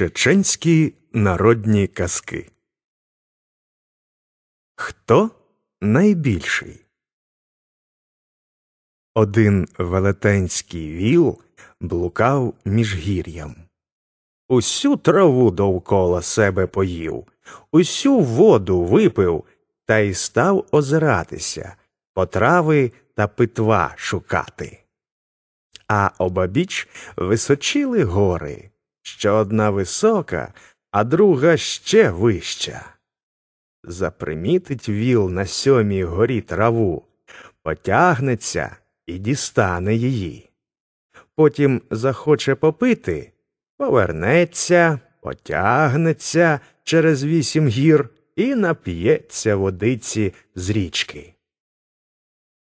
Чеченські народні казки. Хто найбільший? Один велетенський віл блукав між гір'ям. Усю траву довкола себе поїв, усю воду випив та й став озиратися, потрави та питва шукати. А обабіч височили гори що одна висока, а друга ще вища. Запримітить віл на сьомій горі траву, потягнеться і дістане її. Потім захоче попити, повернеться, потягнеться через вісім гір і нап'ється водиці з річки.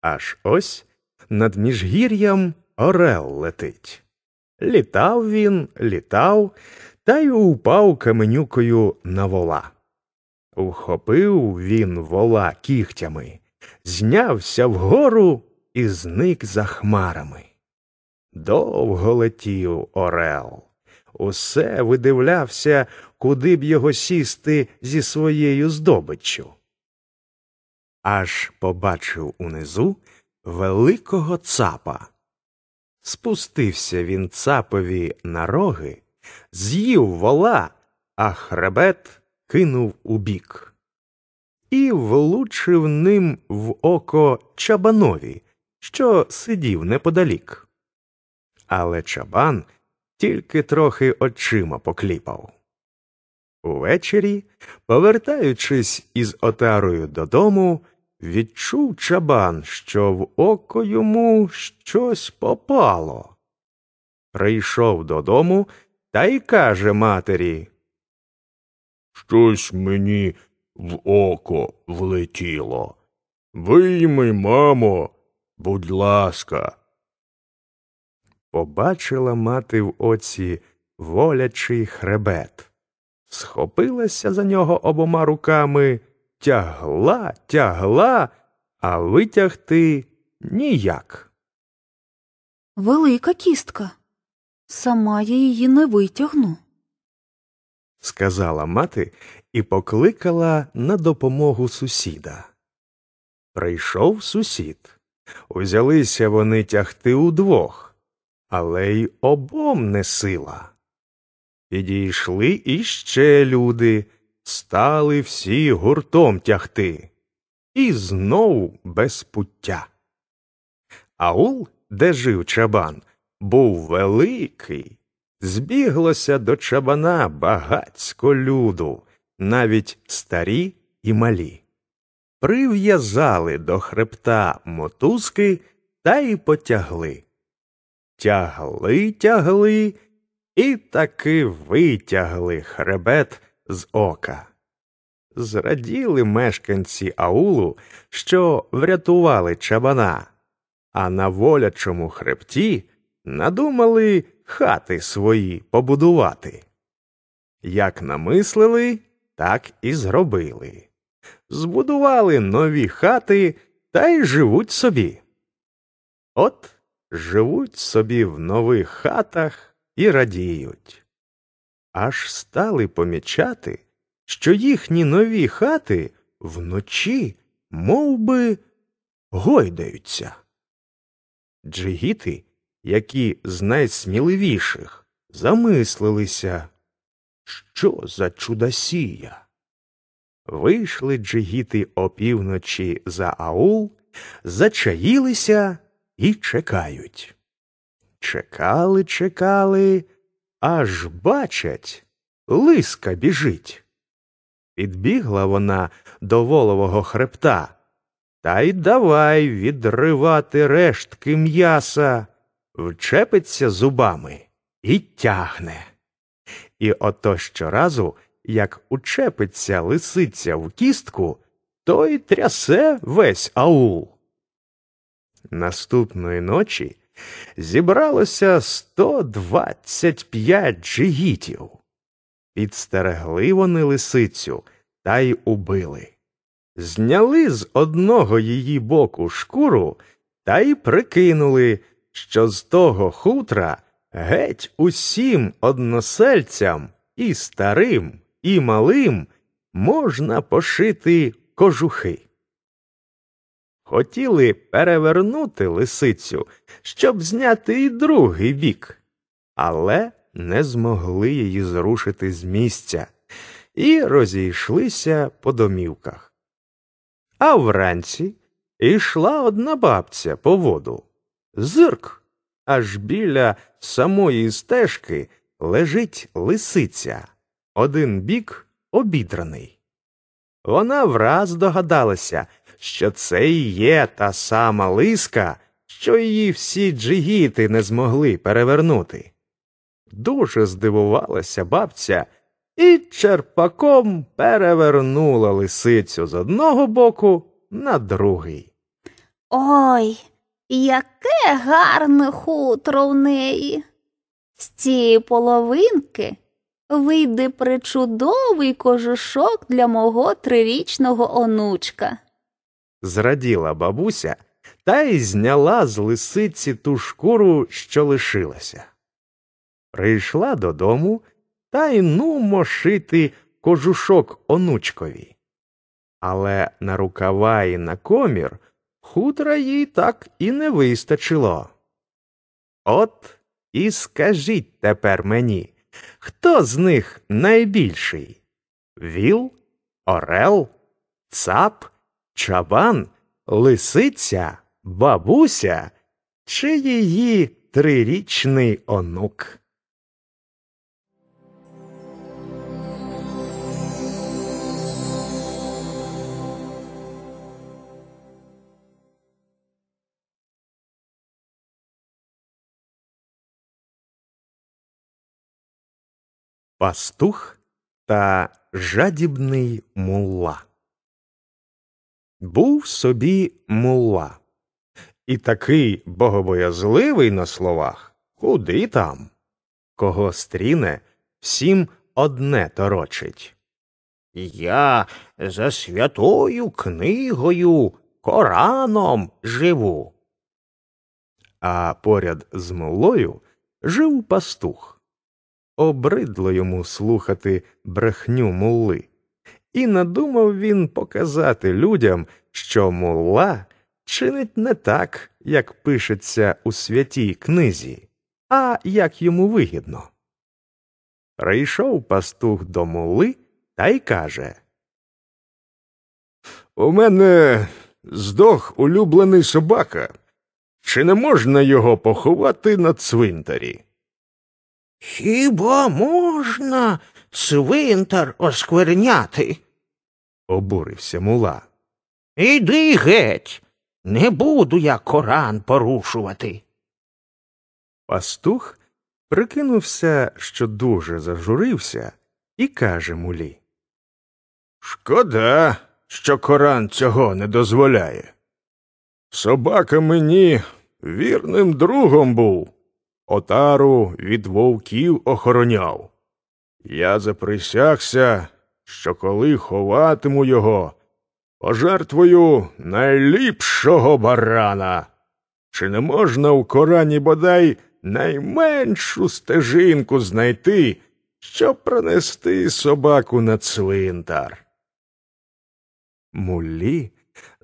Аж ось над міжгір'ям орел летить. Літав він, літав, та й упав каменюкою на вола. Ухопив він вола кігтями, знявся вгору і зник за хмарами. Довго летів Орел, усе видивлявся, куди б його сісти зі своєю здобиччю. Аж побачив унизу великого цапа. Спустився він цапові на роги, з'їв вола, а хребет кинув у бік. і влучив ним в око чабанові, що сидів неподалік. Але чабан тільки трохи очима покліпав. Увечері, повертаючись із отарою додому, Відчув чабан, що в око йому щось попало. Прийшов додому та й каже матері Щось мені в око влетіло. Вийми, мамо, будь ласка. Побачила мати в оці волячий хребет, схопилася за нього обома руками тягла, тягла, а витягти ніяк. Велика кістка. Сама я її не витягну. Сказала мати і покликала на допомогу сусіда. Прийшов сусід. Узялися вони тягти удвох, але й обом не сила. Підійшли іще люди стали всі гуртом тягти, і знов без пуття. Аул, де жив чабан, був великий, збіглося до чабана багацько люду, навіть старі і малі. Прив'язали до хребта мотузки та й потягли. Тягли, тягли і таки витягли хребет з ока. Зраділи мешканці аулу, що врятували чабана, а на волячому хребті надумали хати свої побудувати. Як намислили, так і зробили. Збудували нові хати та й живуть собі. От живуть собі в нових хатах і радіють аж стали помічати, що їхні нові хати вночі мов би, гойдаються. Джигіти, які з найсміливіших, замислилися, що за чудосія. Вийшли джигіти опівночі за аул, зачаїлися і чекають. Чекали, чекали, аж бачать, лиска біжить. Підбігла вона до волового хребта, та й давай відривати рештки м'яса, вчепиться зубами і тягне. І ото щоразу, як учепиться лисиця в кістку, то й трясе весь аул. Наступної ночі зібралося 125 джигітів. Підстерегли вони лисицю та й убили. Зняли з одного її боку шкуру та й прикинули, що з того хутра геть усім односельцям і старим, і малим можна пошити кожухи. Хотіли перевернути лисицю, щоб зняти і другий бік, але не змогли її зрушити з місця і розійшлися по домівках. А вранці йшла одна бабця по воду. Зирк, аж біля самої стежки лежить лисиця, один бік обідраний. Вона враз догадалася, що це і є та сама лиска, що її всі джигіти не змогли перевернути. Дуже здивувалася бабця і черпаком перевернула лисицю з одного боку на другий. Ой, яке гарне хутро в неї. З цієї половинки вийде причудовий кожушок для мого трирічного онучка. Зраділа бабуся та й зняла з лисиці ту шкуру, що лишилася. Прийшла додому та й нумо шити кожушок онучкові. Але на рукава і на комір хутра їй так і не вистачило. От і скажіть тепер мені, хто з них найбільший? Віл, Орел, Цап, Чабан, Лисиця, бабуся чи її трирічний онук? Пастух та жадібний мулла. Був собі мулла. І такий богобоязливий на словах, куди там. Кого стріне, всім одне торочить. Я за святою книгою, Кораном живу. А поряд з муллою жив пастух. Обридло йому слухати брехню мулли, і надумав він показати людям, що мулла чинить не так, як пишеться у святій книзі, а як йому вигідно. Прийшов пастух до мулли та й каже У мене здох улюблений собака. Чи не можна його поховати на цвинтарі? Хіба можна цвинтар оскверняти? Обурився мула. Іди геть, не буду я Коран порушувати. Пастух прикинувся, що дуже зажурився, і каже мулі. Шкода, що Коран цього не дозволяє. Собака мені вірним другом був, отару від вовків охороняв. Я заприсягся, що коли ховатиму його, пожертвую найліпшого барана. Чи не можна в Корані бодай найменшу стежинку знайти, щоб пронести собаку на цвинтар? Мулі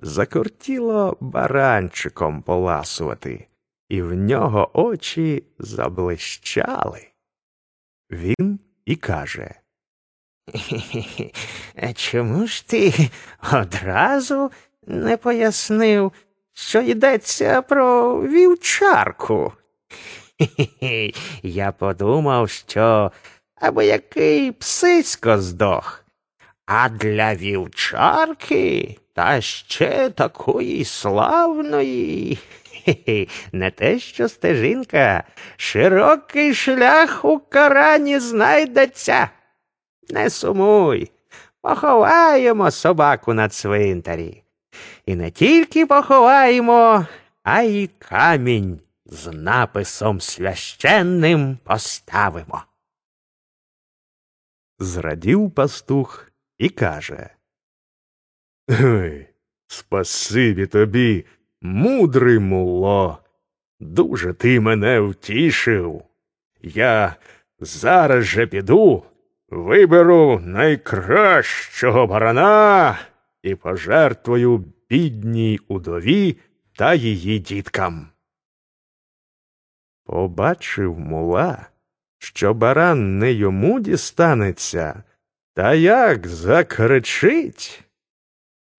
закортіло баранчиком поласувати, і в нього очі заблищали. Він і каже А чому ж ти одразу не пояснив, що йдеться про вівчарку? Я подумав, що або який псисько здох, а для вівчарки та ще такої славної. Не те, що стежинка, широкий шлях у Корані знайдеться. Не сумуй, поховаємо собаку на цвинтарі. І не тільки поховаємо, а й камінь з написом священним поставимо. Зрадів пастух і каже Ой, спасибі тобі, мудрий муло. Дуже ти мене втішив. Я зараз же піду виберу найкращого барана і пожертвую бідній удові та її діткам. Побачив мула, що баран не йому дістанеться, та як закричить.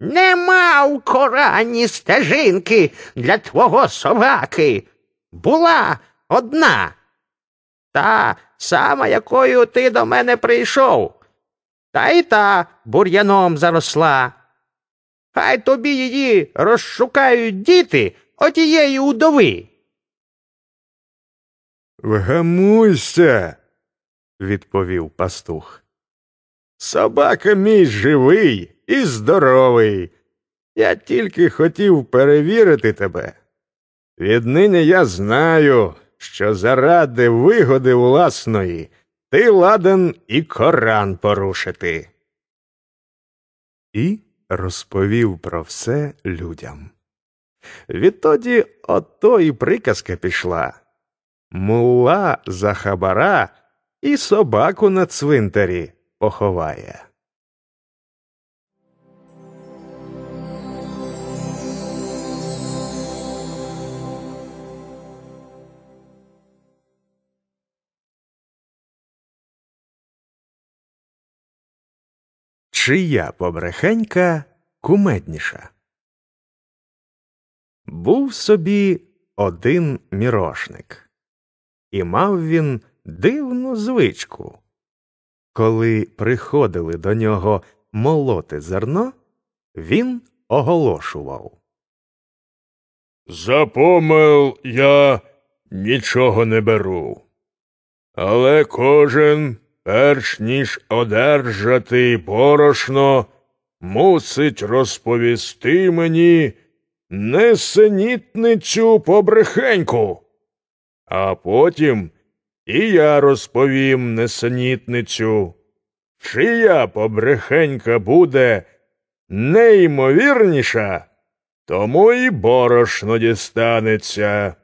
Нема в Корані стежинки для твого собаки. Була одна. Та сама, якою ти до мене прийшов. Та й та бур'яном заросла. Хай тобі її розшукають діти отієї удови. Вгамуйся, відповів пастух. Собака мій живий і здоровий. Я тільки хотів перевірити тебе. Віднині я знаю, що заради вигоди власної ти ладен і Коран порушити. І розповів про все людям. Відтоді ото і приказка пішла. Мула за хабара і собаку на цвинтарі поховає. Чия побрехенька кумедніша? Був собі один мірошник, і мав він дивну звичку. Коли приходили до нього молоти зерно, він оголошував. За помил я нічого не беру. Але кожен, перш ніж одержати борошно, мусить розповісти мені несенітницю побрехеньку, а потім і я розповім несенітницю, чия побрехенька буде неймовірніша, тому і борошно дістанеться.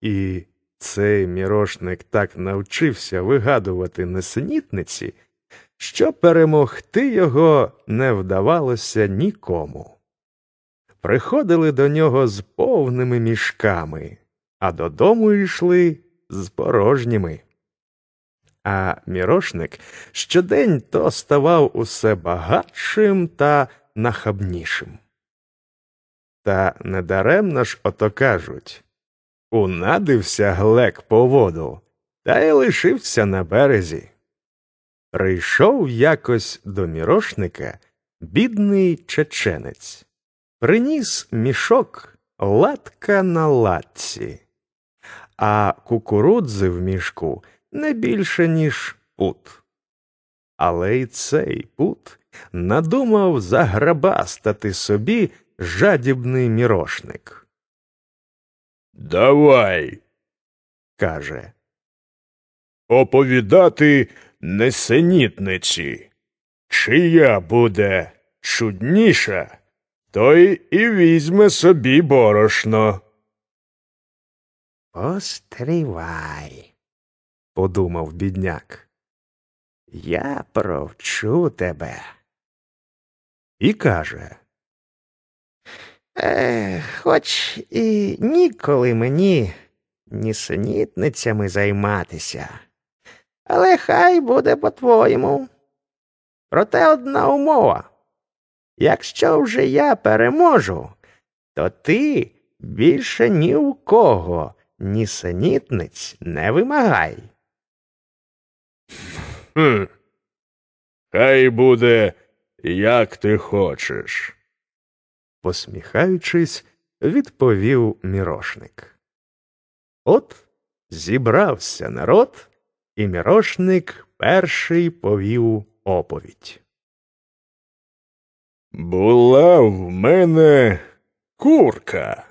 І цей мірошник так навчився вигадувати несенітниці, що перемогти його не вдавалося нікому. Приходили до нього з повними мішками, а додому йшли з порожніми. А мірошник щодень то ставав усе багатшим та нахабнішим. Та недаремно ж ото кажуть унадився глек по воду та й лишився на березі. Прийшов якось до мірошника бідний чеченець, приніс мішок латка на латці, а кукурудзи в мішку не більше, ніж пут. Але й цей пут надумав заграбастати собі жадібний мірошник. Давай, каже. Оповідати несенітниці. Чия буде чудніша, той і візьме собі борошно. Постривай, подумав бідняк. Я провчу тебе. І каже Е, хоч і ніколи мені нісенітницями займатися. Але хай буде по-твоєму. Проте одна умова. Якщо вже я переможу, то ти більше ні у кого нісенітниць не вимагай. Хм. Хай буде, як ти хочеш. Посміхаючись, відповів мірошник. От зібрався народ, і мірошник перший повів оповідь. Була в мене курка,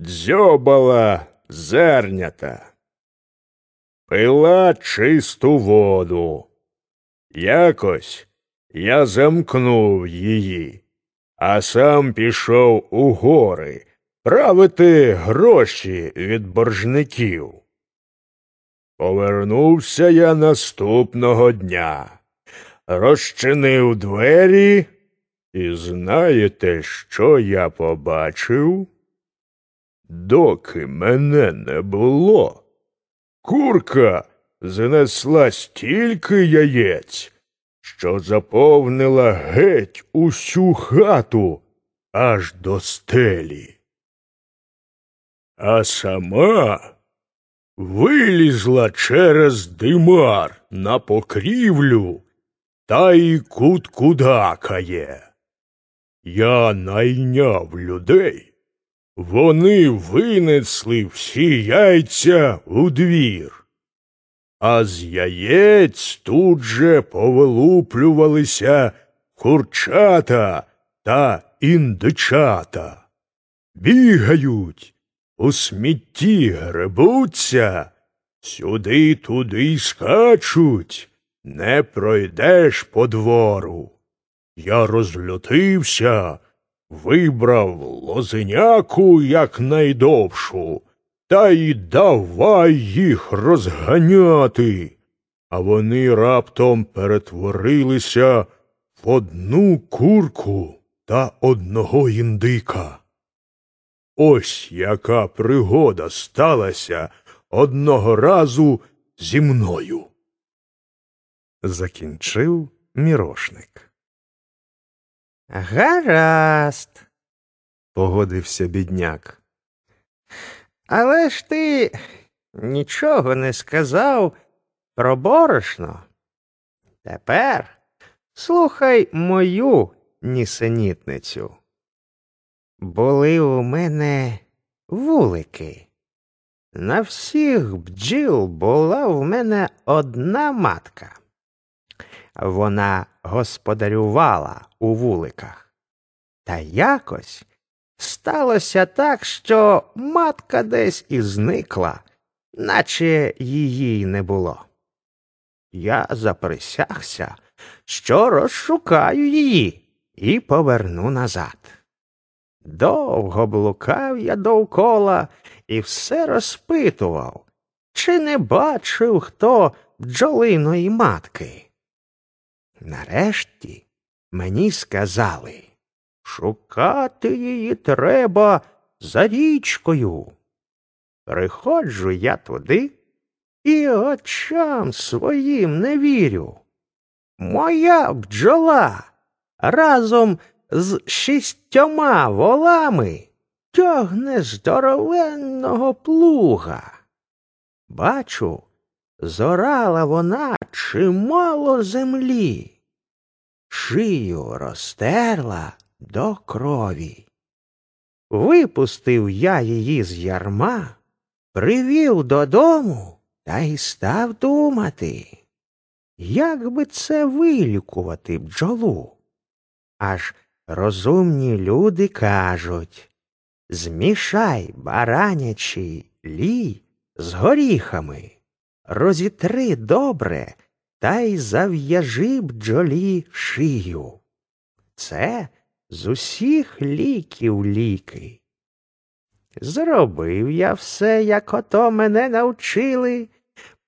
дзьобала зернята, пила чисту воду. Якось я замкнув її, а сам пішов у гори правити гроші від боржників. Повернувся я наступного дня, розчинив двері, і знаєте, що я побачив? Доки мене не було, курка знесла стільки яєць, що заповнила геть усю хату аж до стелі. А сама вилізла через димар на покрівлю та й куткудакає. Я найняв людей. Вони винесли всі яйця у двір, а з яєць тут же повилуплювалися курчата та індичата. Бігають, у смітті гребуться, сюди туди скачуть, не пройдеш по двору. Я розлютився, вибрав лозеняку якнайдовшу, та й давай їх розганяти. А вони раптом перетворилися в одну курку та одного індика. Ось яка пригода сталася одного разу зі мною. Закінчив мірошник. Гаразд, Погодився бідняк. Але ж ти нічого не сказав про борошно. Тепер слухай мою нісенітницю. Були у мене вулики. На всіх бджіл була в мене одна матка. Вона господарювала у вуликах. Та якось сталося так, що матка десь і зникла, наче її не було. Я заприсягся, що розшукаю її і поверну назад. Довго блукав я довкола і все розпитував, чи не бачив хто бджолиної матки. Нарешті мені сказали, шукати її треба за річкою. Приходжу я туди і очам своїм не вірю. Моя бджола разом з шістьома волами тягне здоровенного плуга. Бачу, зорала вона чимало землі, шию розтерла до крові. Випустив я її з ярма, привів додому та й став думати, як би це вилікувати бджолу. Аж розумні люди кажуть змішай баранячий лій з горіхами, розітри добре та й зав'яжи бджолі шию. Це з усіх ліків ліки. Зробив я все, як ото мене навчили,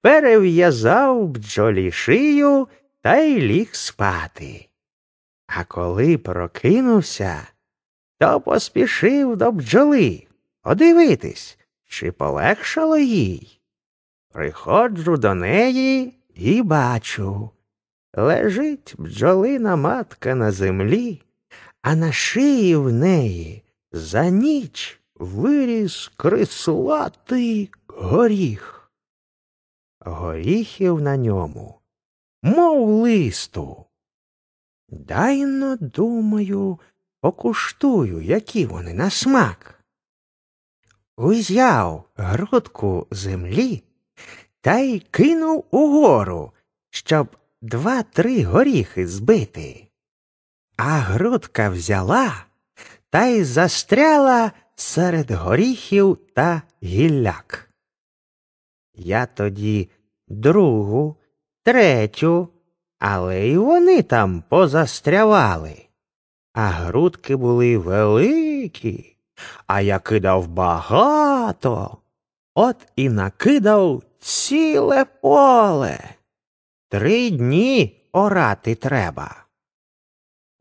перев'язав бджолі шию та й ліг спати. А коли прокинувся, то поспішив до бджоли подивитись, чи полегшало їй. Приходжу до неї і бачу. Лежить бджолина матка на землі, а на шиї в неї за ніч виріс крислатий горіх. Горіхів на ньому, мов листу. Дайно, думаю, покуштую, які вони на смак. Узяв грудку землі та й кинув угору, щоб два-три горіхи збити. А грудка взяла та й застряла серед горіхів та гілляк. Я тоді другу, третю, але й вони там позастрявали. А грудки були великі, а я кидав багато, от і накидав ціле поле. Три дні орати треба.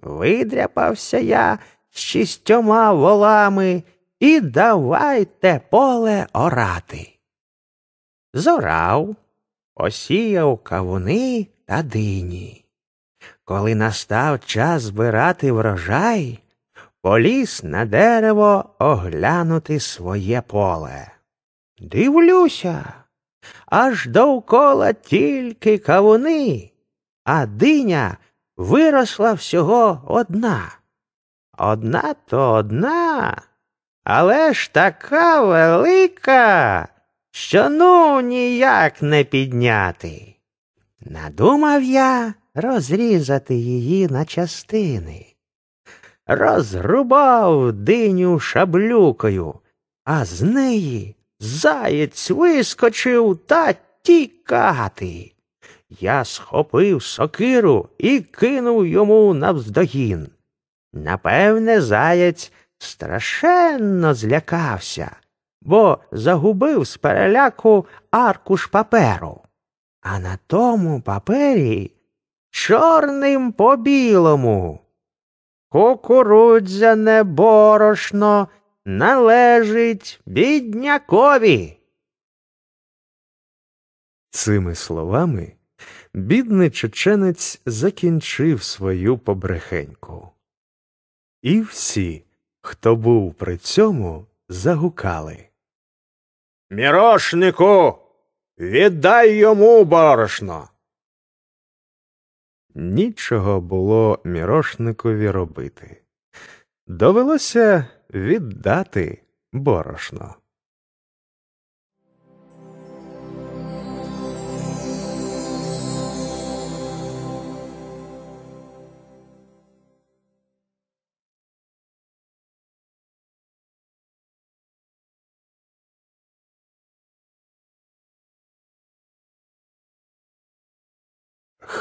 Видряпався я з шістьома волами і давайте поле орати. Зорав, осіяв кавуни та дині. Коли настав час збирати врожай, поліз на дерево оглянути своє поле. Дивлюся, аж довкола тільки кавуни, а диня виросла всього одна. Одна то одна, але ж така велика, що ну ніяк не підняти. Надумав я розрізати її на частини. Розрубав диню шаблюкою, а з неї заєць вискочив та тікати. Я схопив сокиру і кинув йому навздогін. Напевне, заєць страшенно злякався, бо загубив з переляку аркуш паперу. А на тому папері чорним по білому. Кукурудзяне борошно належить біднякові. Цими словами бідний чеченець закінчив свою побрехеньку. І всі, хто був при цьому, загукали. Мірошнику, віддай йому борошно. Нічого було мірошникові робити. Довелося віддати борошно.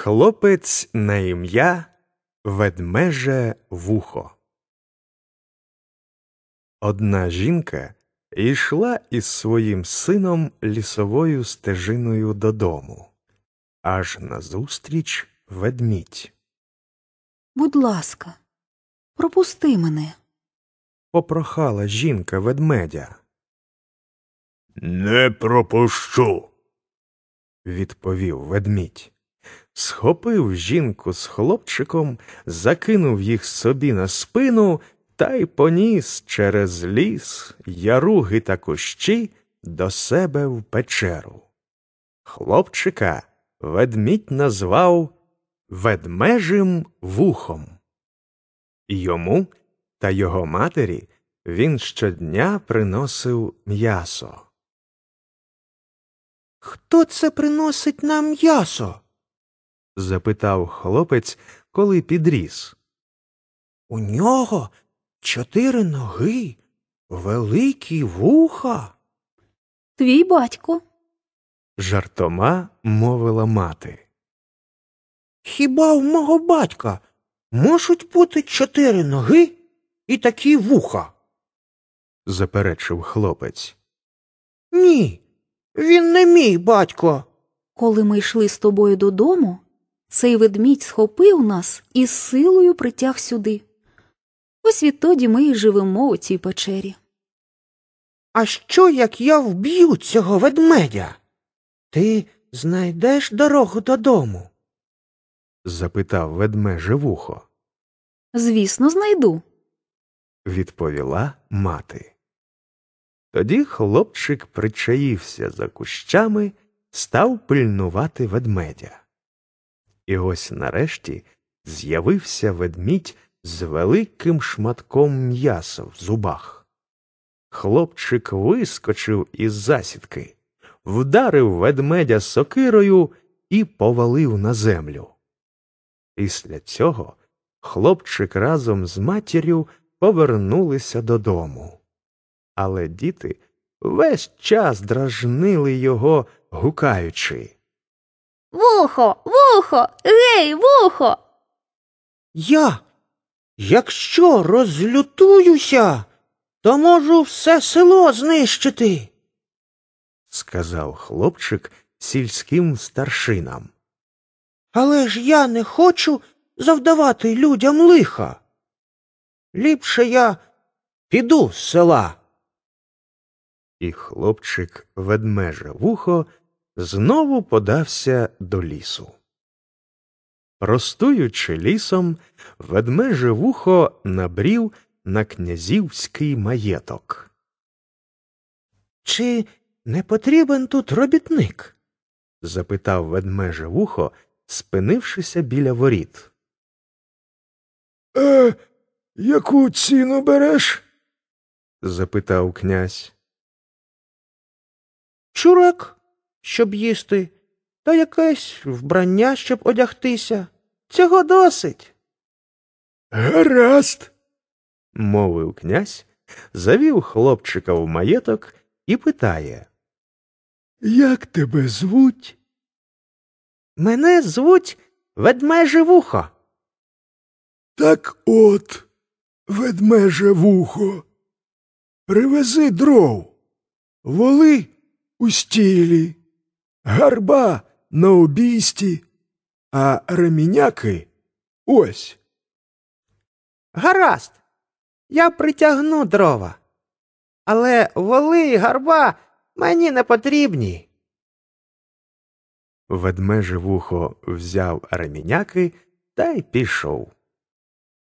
Хлопець на ім'я Ведмеже вухо. Одна жінка йшла із своїм сином лісовою стежиною додому. Аж назустріч ведмідь. Будь ласка, пропусти мене. Попрохала жінка ведмедя. Не пропущу. Відповів ведмідь. Схопив жінку з хлопчиком, закинув їх собі на спину та й поніс через ліс, яруги та кущі до себе в печеру. Хлопчика ведмідь назвав ведмежим вухом. Йому та його матері він щодня приносив м'ясо. Хто це приносить нам м'ясо? Запитав хлопець, коли підріс. У нього чотири ноги, великі вуха. Твій батько. Жартома мовила мати. Хіба в мого батька можуть бути чотири ноги і такі вуха? заперечив хлопець. Ні, він не мій батько. Коли ми йшли з тобою додому, цей ведмідь схопив нас і з силою притяг сюди. Ось відтоді ми й живемо у цій печері. А що, як я вб'ю цього ведмедя? Ти знайдеш дорогу додому? запитав ведмеже вухо. Звісно, знайду. відповіла мати. Тоді хлопчик причаївся за кущами, став пильнувати ведмедя. І ось нарешті з'явився ведмідь з великим шматком м'яса в зубах. Хлопчик вискочив із засідки, вдарив ведмедя сокирою і повалив на землю. Після цього хлопчик разом з матір'ю повернулися додому. Але діти весь час дражнили його, гукаючи. Вухо, вухо, гей, вухо. Я, якщо розлютуюся, то можу все село знищити. сказав хлопчик сільським старшинам. Але ж я не хочу завдавати людям лиха. Ліпше я піду з села. І хлопчик ведмеже вухо знову подався до лісу. Простуючи лісом, ведмеже вухо набрів на князівський маєток. Чи не потрібен тут робітник? запитав ведмеже вухо, спинившися біля воріт. Е, яку ціну береш? запитав князь. Чурак, щоб їсти, та якесь вбрання, щоб одягтися. Цього досить. Гаразд. мовив князь, завів хлопчика в маєток і питає. Як тебе звуть? Мене звуть ведмеже вухо. Так от, ведмеже вухо. Привези дров, воли у стілі, гарба на обійсті, а реміняки ось. Гаразд. Я притягну дрова. Але воли і гарба мені не потрібні. Ведмеже вухо взяв реміняки та й пішов.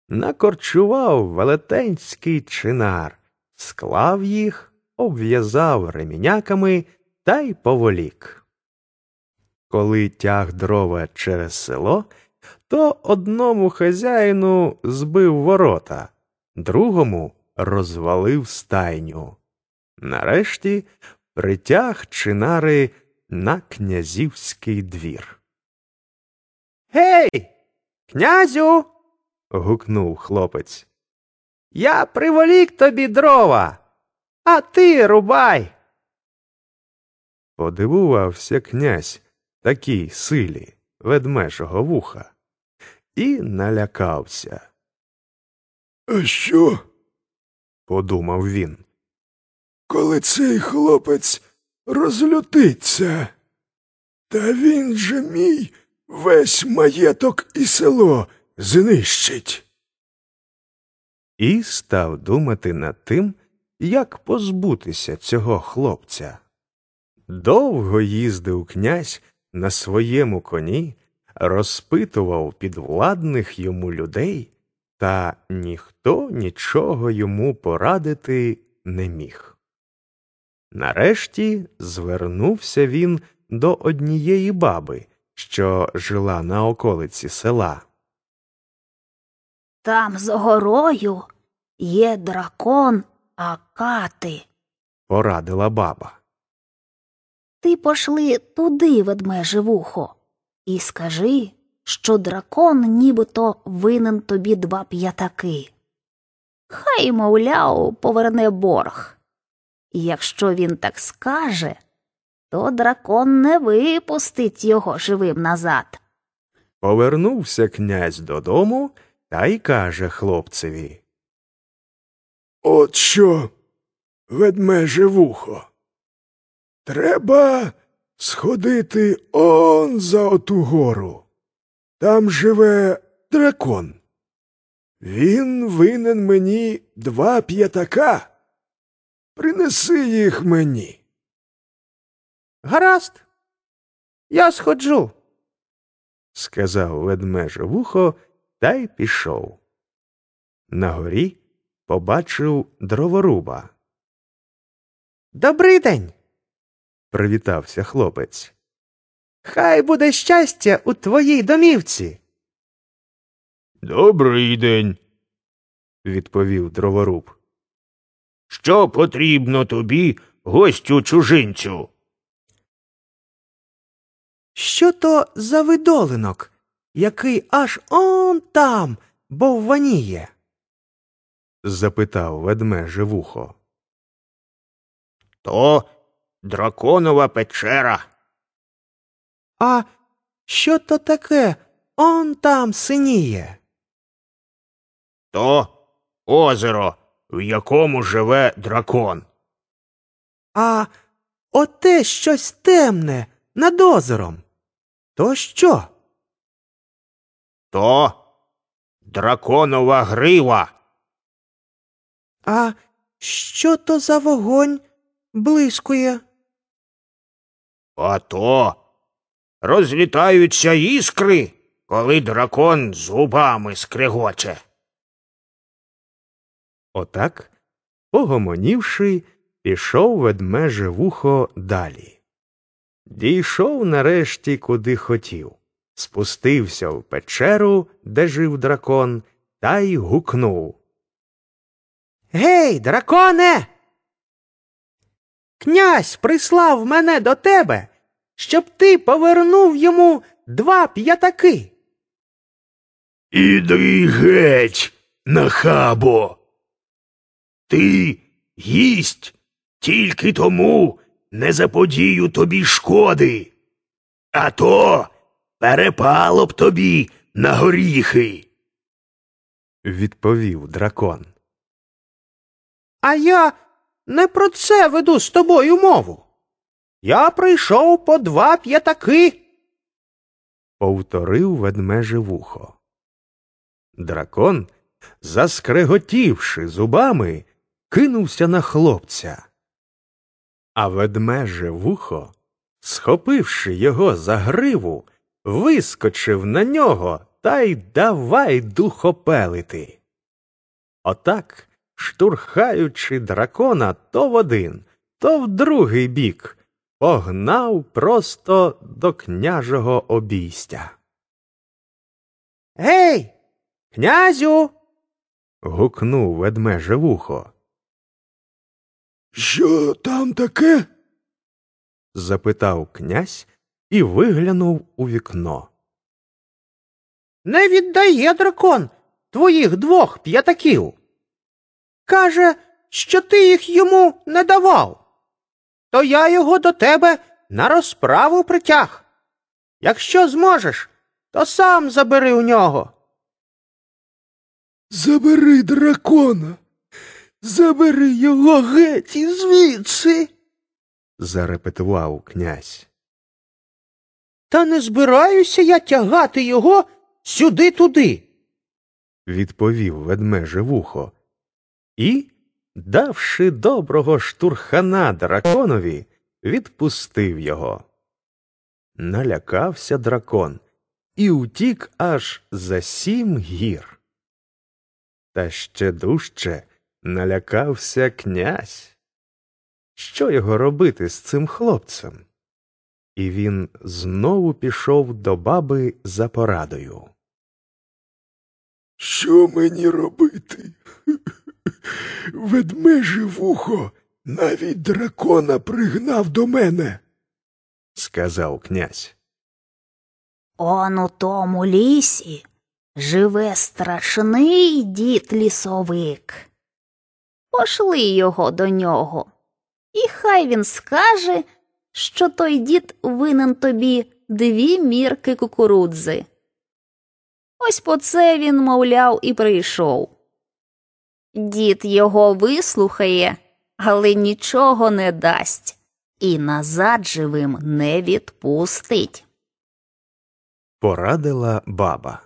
Накорчував велетенський чинар, склав їх, обв'язав реміняками та й поволік. Коли тяг дрова через село, то одному хазяїну збив ворота, другому розвалив стайню. Нарешті притяг чинари на князівський двір. Гей, князю. гукнув хлопець. Я приволік тобі дрова, а ти рубай. Подивувався князь такій силі ведмежого вуха і налякався, А що, подумав він. коли цей хлопець розлютиться? Та він же мій весь маєток і село знищить. і став думати над тим, як позбутися цього хлопця. Довго їздив князь на своєму коні, розпитував підвладних йому людей, та ніхто нічого йому порадити не міг. Нарешті звернувся він до однієї баби, що жила на околиці села. Там з горою є дракон Акати. Порадила баба. Ти пошли туди, ведмеже вухо, і скажи, що дракон нібито винен тобі два п'ятаки. Хай, мовляв, поверне борг. І якщо він так скаже, то дракон не випустить його живим назад. Повернувся князь додому та й каже хлопцеві. От що, ведмеже вухо. Треба сходити он за оту гору. Там живе дракон. Він винен мені два п'ятака. Принеси їх мені. Гаразд. Я сходжу. сказав ведмеже вухо та й пішов. На горі побачив дроворуба. Добрий день. Привітався хлопець. Хай буде щастя у твоїй домівці. Добрий день, відповів дроворуб. Що потрібно тобі, гостю чужинцю? Що то за видолинок, який аж он там бовваніє? запитав ведмеже вухо. То драконова печера. А що то таке он там синіє? То озеро, в якому живе дракон. А оте щось темне над озером. То що? То драконова грива. А що то за вогонь блискує? А то розлітаються іскри, коли дракон зубами скрегоче. Отак, погомонівши, пішов ведмеже вухо далі. Дійшов нарешті, куди хотів, спустився в печеру, де жив дракон, та й гукнув. Гей, драконе! Князь прислав мене до тебе, щоб ти повернув йому два п'ятаки. Іди геть, нахабо. Ти їсть тільки тому не заподію тобі шкоди, а то перепало б тобі на горіхи. Відповів дракон. А я не про це веду з тобою мову. Я прийшов по два п'ятаки. повторив ведмеже вухо. Дракон, заскреготівши зубами, кинувся на хлопця. А ведмеже вухо, схопивши його за гриву, вискочив на нього та й давай духопелити. Отак, штурхаючи дракона то в один, то в другий бік, погнав просто до княжого обійстя. Гей, князю. гукнув ведмеже вухо. Що там таке? запитав князь і виглянув у вікно. Не віддає дракон твоїх двох п'ятаків. Каже, що ти їх йому не давав. То я його до тебе на розправу притяг. Якщо зможеш, то сам забери у нього. Забери дракона. Забери його геть і звідси. зарепетував князь. Та не збираюся я тягати його сюди туди. відповів ведмеже вухо. І, давши доброго штурхана драконові, відпустив його. Налякався дракон і утік аж за сім гір. Та ще дужче налякався князь. Що його робити з цим хлопцем? І він знову пішов до баби за порадою. Що мені робити? Ведмеже вухо, навіть дракона пригнав до мене. сказав князь. Он у тому лісі живе страшний дід лісовик. Пошли його до нього, і хай він скаже, що той дід винен тобі дві мірки кукурудзи. Ось по це він, мовляв, і прийшов. Дід його вислухає, але нічого не дасть, і назад живим не відпустить. Порадила баба.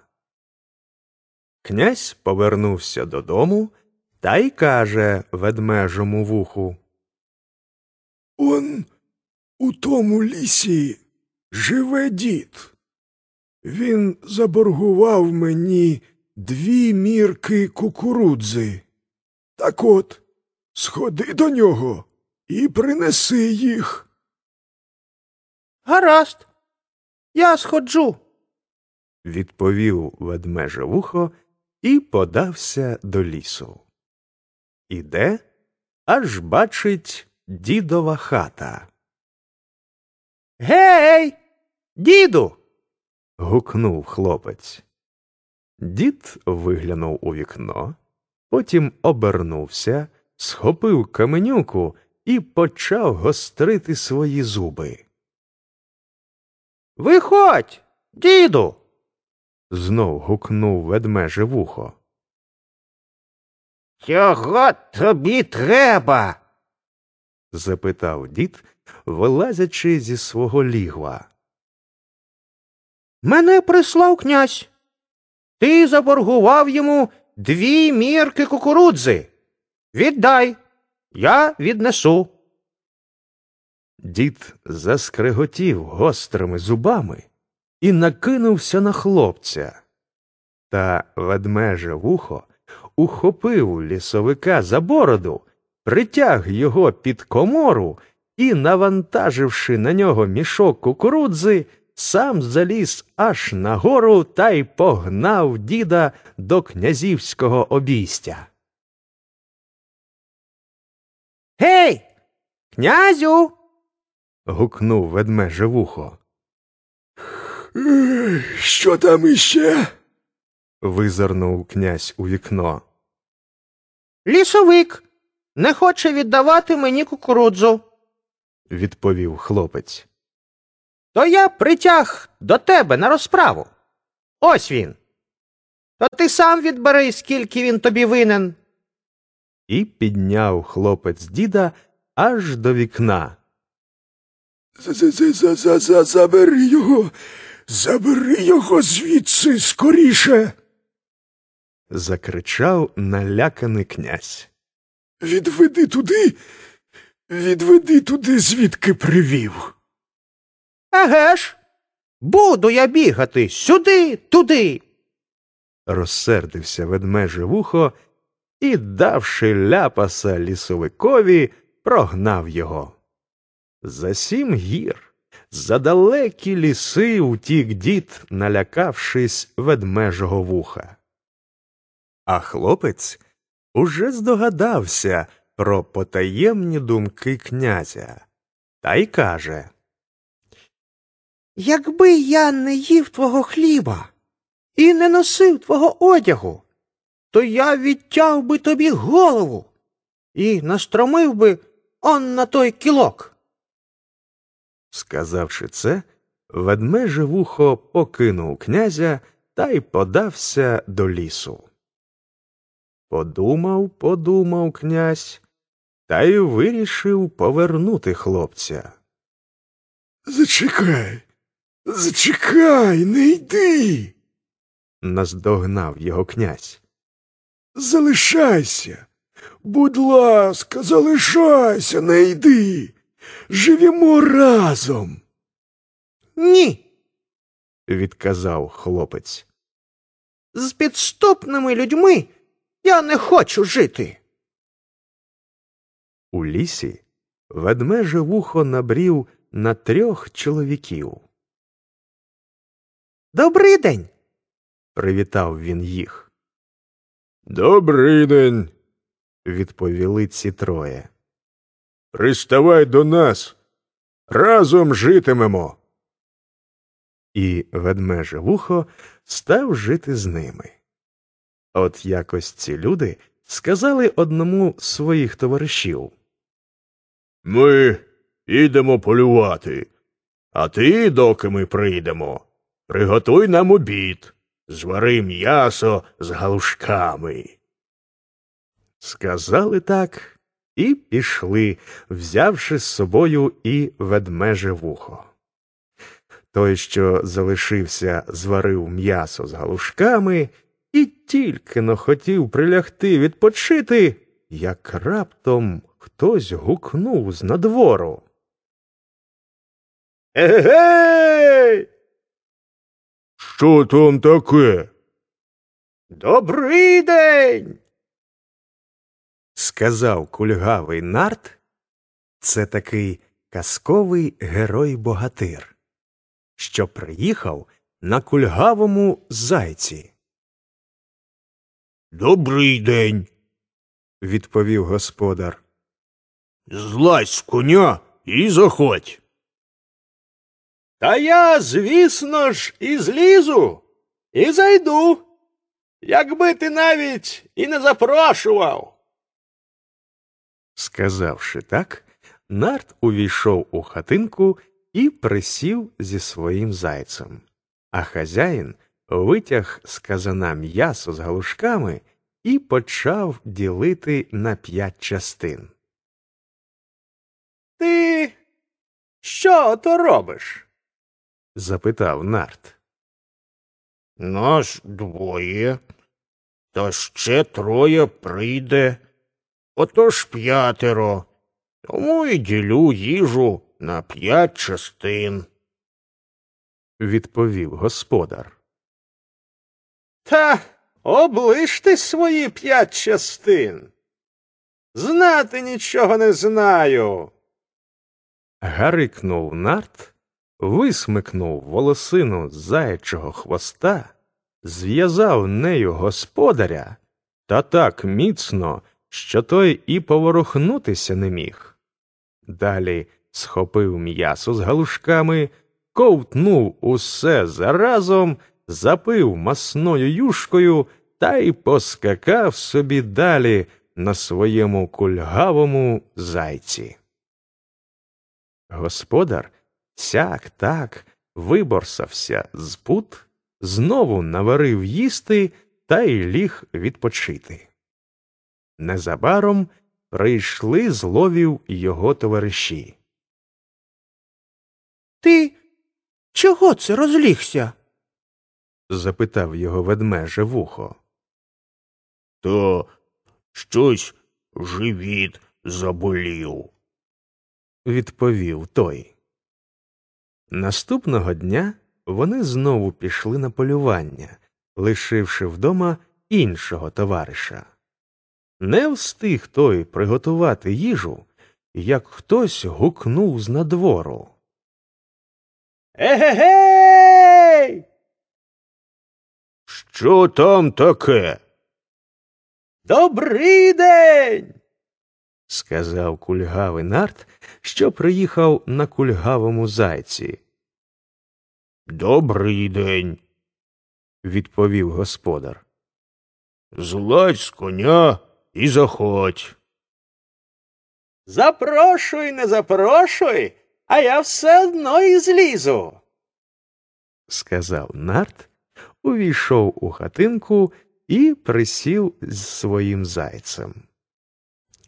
Князь повернувся додому та й каже ведмежому вуху. Он у тому лісі живе дід. Він заборгував мені дві мірки кукурудзи. Так от, сходи до нього і принеси їх. Гаразд, я сходжу. Відповів ведмеже вухо і подався до лісу. Іде, аж бачить дідова хата. Гей, діду. гукнув хлопець. Дід виглянув у вікно, потім обернувся, схопив каменюку і почав гострити свої зуби. Виходь, діду. Знов гукнув ведмеже вухо. Чого тобі треба? запитав дід вилазячи зі свого лігва. Мене прислав князь. Ти заборгував йому дві мірки кукурудзи. Віддай, я віднесу. Дід заскриготів гострими зубами і накинувся на хлопця. Та ведмеже вухо ухопив лісовика за бороду, притяг його під комору і, навантаживши на нього мішок кукурудзи, сам заліз аж на гору та й погнав діда до князівського обійстя. Гей, князю. гукнув ведмеже вухо. Що там іще? Визирнув князь у вікно. Лісовик не хоче віддавати мені кукурудзу. відповів хлопець. То я притяг до тебе на розправу. Ось він. То ти сам відбери, скільки він тобі винен. І підняв хлопець діда аж до вікна. Забери його, забери його звідси скоріше. закричав наляканий князь. Відведи туди, відведи туди, звідки привів. Еге ж. Буду я бігати сюди, туди. Розсердився ведмеже вухо і, давши ляпаса лісовикові, прогнав його. За сім гір, за далекі ліси утік дід, налякавшись ведмежого вуха. А хлопець уже здогадався про потаємні думки князя та й каже Якби я не їв твого хліба і не носив твого одягу, то я відтяв би тобі голову і настромив би он на той кілок. Сказавши це, ведмеже вухо покинув князя та й подався до лісу. Подумав, подумав князь, та й вирішив повернути хлопця. Зачекай, зачекай, не йди. Наздогнав його князь. Залишайся. Будь ласка, залишайся, не йди. Живімо разом. Ні. відказав хлопець. З підступними людьми я не хочу жити. У лісі ведмеже вухо набрів на трьох чоловіків. Добрий день. Привітав він їх. Добрий день. Відповіли ці троє. Приставай до нас. Разом житимемо. і ведмеже вухо став жити з ними. От якось ці люди сказали одному з своїх товаришів Ми ідемо полювати. А ти, доки ми прийдемо, приготуй нам обід, звари м'ясо з галушками. сказали так і пішли, взявши з собою і ведмеже вухо. Той, що залишився, зварив м'ясо з галушками і тільки но хотів прилягти відпочити, як раптом хтось гукнув з надвору. Егей! Що там таке? Добрий день. сказав кульгавий нарт, це такий казковий герой-богатир, що приїхав на кульгавому зайці, Добрий день. відповів господар. Злазь з коня і заходь. Та я, звісно ж, і злізу, і зайду, якби ти навіть і не запрошував. Сказавши так, нарт увійшов у хатинку і присів зі своїм зайцем, а хазяїн витяг з казана м'ясо з галушками і почав ділити на п'ять частин. Ти Що то робиш? Запитав нарт. Нас двоє, та ще троє прийде. Отож п'ятеро. Тому і ділю їжу на п'ять частин. відповів господар. Та облиште свої п'ять частин. Знати нічого не знаю. Гарикнув нарт, висмикнув волосину з заячого хвоста, зв'язав нею господаря та так міцно, що той і поворухнутися не міг. Далі схопив м'ясо з галушками, ковтнув усе заразом, запив масною юшкою та й поскакав собі далі на своєму кульгавому зайці. Господар сяк так виборсався з пут, знову наварив їсти та й ліг відпочити. Незабаром прийшли з ловів його товариші. Ти чого це розлігся? запитав його ведмеже вухо. То щось живіт заболів. відповів той. Наступного дня вони знову пішли на полювання, лишивши вдома іншого товариша. Не встиг той приготувати їжу, як хтось гукнув з надвору. Егегей! Що там таке? Добрий день! Сказав кульгавий нарт, що приїхав на кульгавому зайці, Добрий день. відповів господар. Зладь з коня і заходь. Запрошуй, не запрошуй, а я все одно і злізу. сказав нарт, увійшов у хатинку і присів з своїм зайцем.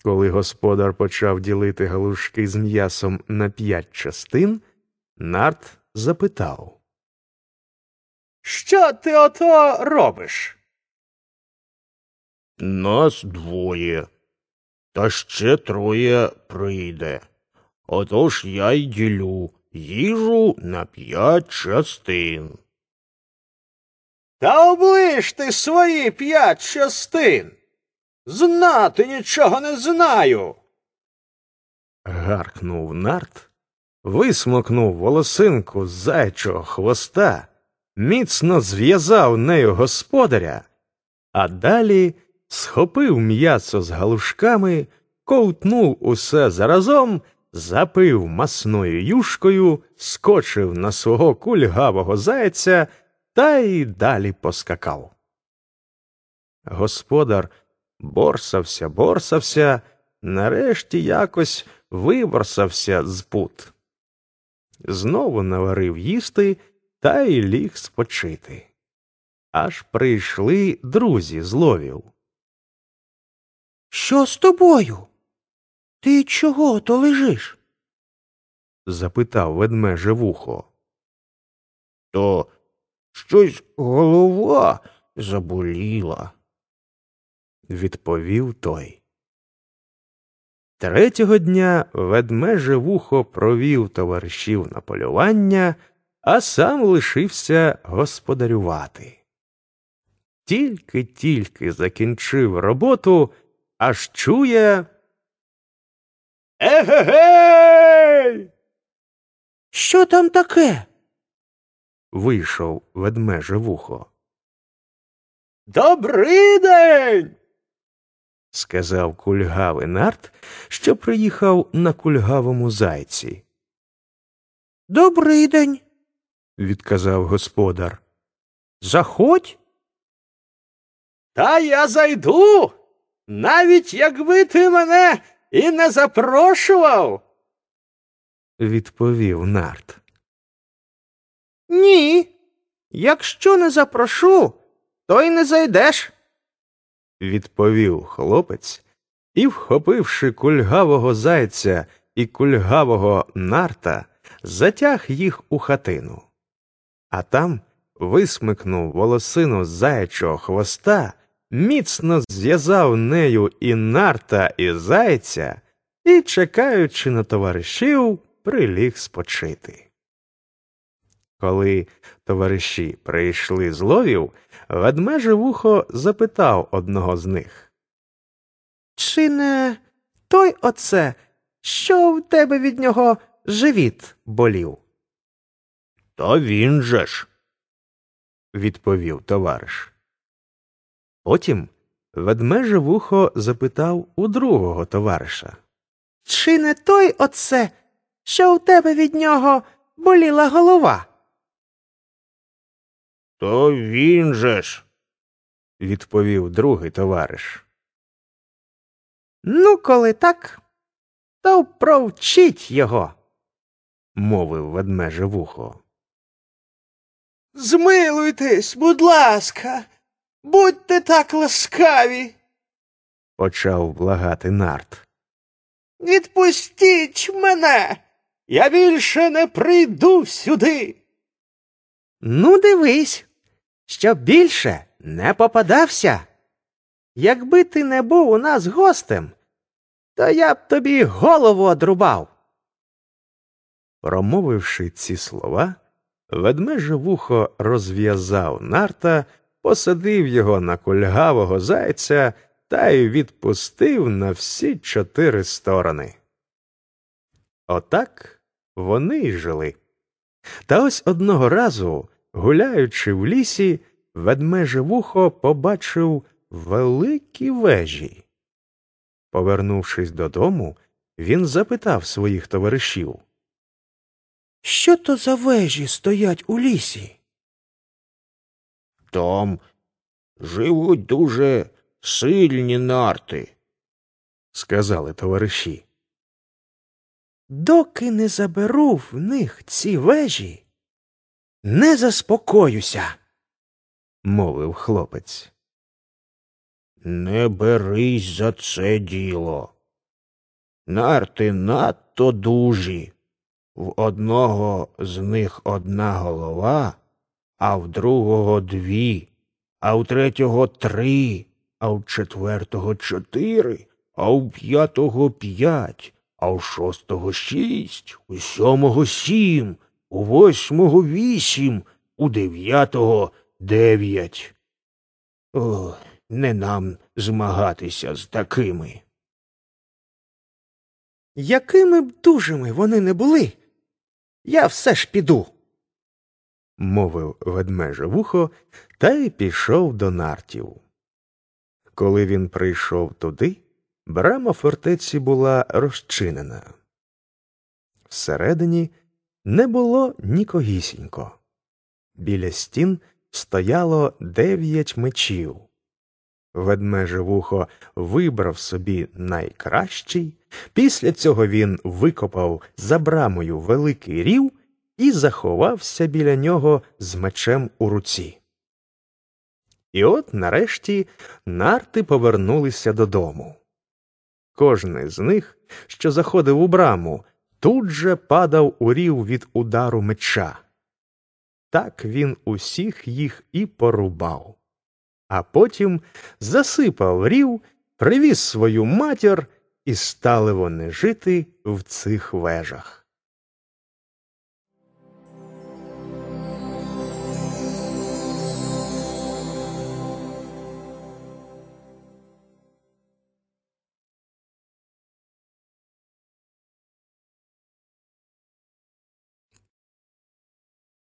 Коли господар почав ділити галушки з м'ясом на п'ять частин, нарт запитав. Що ти ото робиш? Нас двоє, та ще троє прийде. Отож я й ділю їжу на п'ять частин. Та облиш ти свої п'ять частин. Знати нічого не знаю. Гаркнув нарт, висмокнув волосинку з зайчого хвоста, міцно зв'язав нею господаря, а далі схопив м'ясо з галушками, ковтнув усе заразом, запив масною юшкою, скочив на свого кульгавого зайця та й далі поскакав. Господар борсався, борсався, нарешті якось виборсався з пут. Знову наварив їсти та й ліг спочити. Аж прийшли друзі з ловів. Що з тобою? Ти чого то лежиш? запитав ведмеже вухо. То щось голова заболіла. Відповів той. Третього дня ведмеже вухо провів товаришів на полювання, а сам лишився господарювати. Тільки-тільки закінчив роботу, аж чує. Егегей! Що там таке? Вийшов ведмеже вухо, Добрий день! Сказав кульгавий нарт, що приїхав на кульгавому зайці. Добрий день. Відказав господар. Заходь. Та я зайду, навіть якби ти мене і не запрошував. Відповів нарт. Ні. Якщо не запрошу, то й не зайдеш. Відповів хлопець і, вхопивши кульгавого зайця і кульгавого нарта, затяг їх у хатину, а там висмикнув волосину заячого хвоста, міцно зв'язав нею і нарта, і зайця, і, чекаючи на товаришів, приліг спочити. Коли товариші прийшли з ловів, ведмеже вухо запитав одного з них. Чи не той оце, що в тебе від нього живіт болів? Та він же ж. відповів товариш. Потім ведмеже вухо запитав у другого товариша. Чи не той оце, що в тебе від нього боліла голова? То він же ж. відповів другий товариш. Ну, коли так, то провчіть його. мовив ведмеже вухо. Змилуйтесь, будь ласка, будьте так ласкаві. почав благати нарт. Відпустіть мене. Я більше не прийду сюди. Ну, дивись, щоб більше не попадався. Якби ти не був у нас гостем, то я б тобі голову одрубав. Промовивши ці слова, ведмеже вухо розв'язав нарта, посадив його на кульгавого зайця та й відпустив на всі чотири сторони. Отак вони й жили. Та ось одного разу, гуляючи в лісі, ведмеже вухо побачив великі вежі. Повернувшись додому, він запитав своїх товаришів. Що то за вежі стоять у лісі? Там живуть дуже сильні нарти. сказали товариші. Доки не заберу в них ці вежі, не заспокоюся. мовив хлопець. Не берись за це діло. Нарти надто дужі. В одного з них одна голова, а в другого дві, а в третього три, а в четвертого чотири, а в п'ятого п'ять, а в шостого шість, у сьомого сім, у восьмого вісім, у дев'ятого дев'ять. Ох, не нам змагатися з такими. Якими б дужими вони не були, я все ж піду. мовив ведмеже вухо та й пішов до нартів. Коли він прийшов туди, брама фортеці була розчинена. Всередині не було нікогісінько. Біля стін стояло дев'ять мечів. Ведмеже вухо вибрав собі найкращий, після цього він викопав за брамою великий рів і заховався біля нього з мечем у руці. І от нарешті нарти повернулися додому. Кожний з них, що заходив у браму, тут же падав у рів від удару меча. Так він усіх їх і порубав. А потім засипав рів, привіз свою матір, і стали вони жити в цих вежах.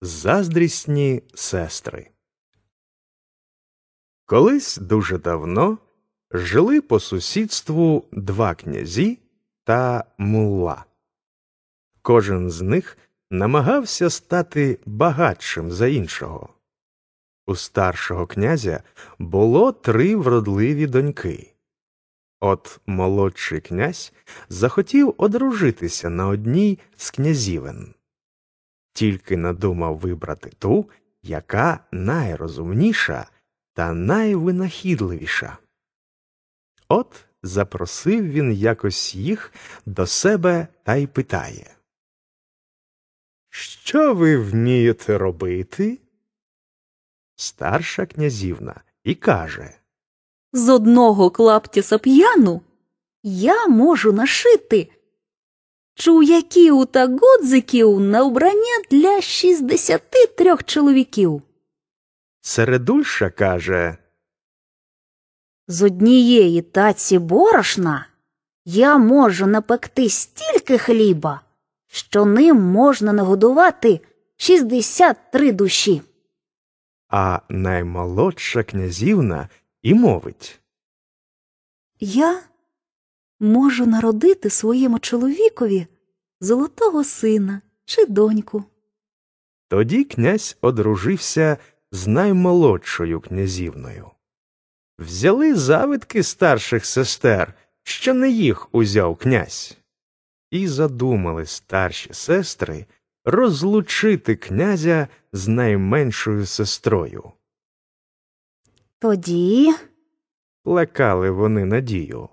Заздрісні сестри Колись дуже давно жили по сусідству два князі та мулла. Кожен з них намагався стати багатшим за іншого. У старшого князя було три вродливі доньки. От молодший князь захотів одружитися на одній з князівен. Тільки надумав вибрати ту, яка найрозумніша та найвинахідливіша. От запросив він якось їх до себе та й питає Що ви вмієте робити? Старша князівна і каже З одного клаптя сап'яну я можу нашити чуяків та гудзиків на вбрання для 63 чоловіків. Середульша каже З однієї таці борошна я можу напекти стільки хліба, що ним можна нагодувати 63 душі. А наймолодша князівна і мовить Я можу народити своєму чоловікові золотого сина чи доньку. Тоді князь одружився з наймолодшою князівною. Взяли завидки старших сестер, що не їх узяв князь, і задумали старші сестри розлучити князя з найменшою сестрою. Тоді Плекали вони надію.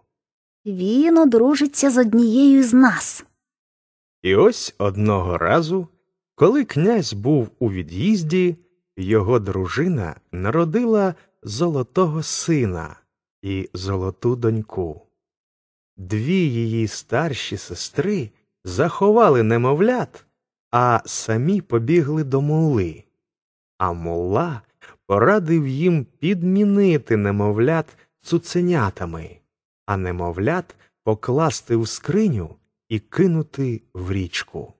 Він одружиться з однією з нас. І ось одного разу, коли князь був у від'їзді, його дружина народила золотого сина і золоту доньку. Дві її старші сестри заховали немовлят, а самі побігли до мулли. А мулла порадив їм підмінити немовлят цуценятами, а немовлят покласти в скриню і кинути в річку.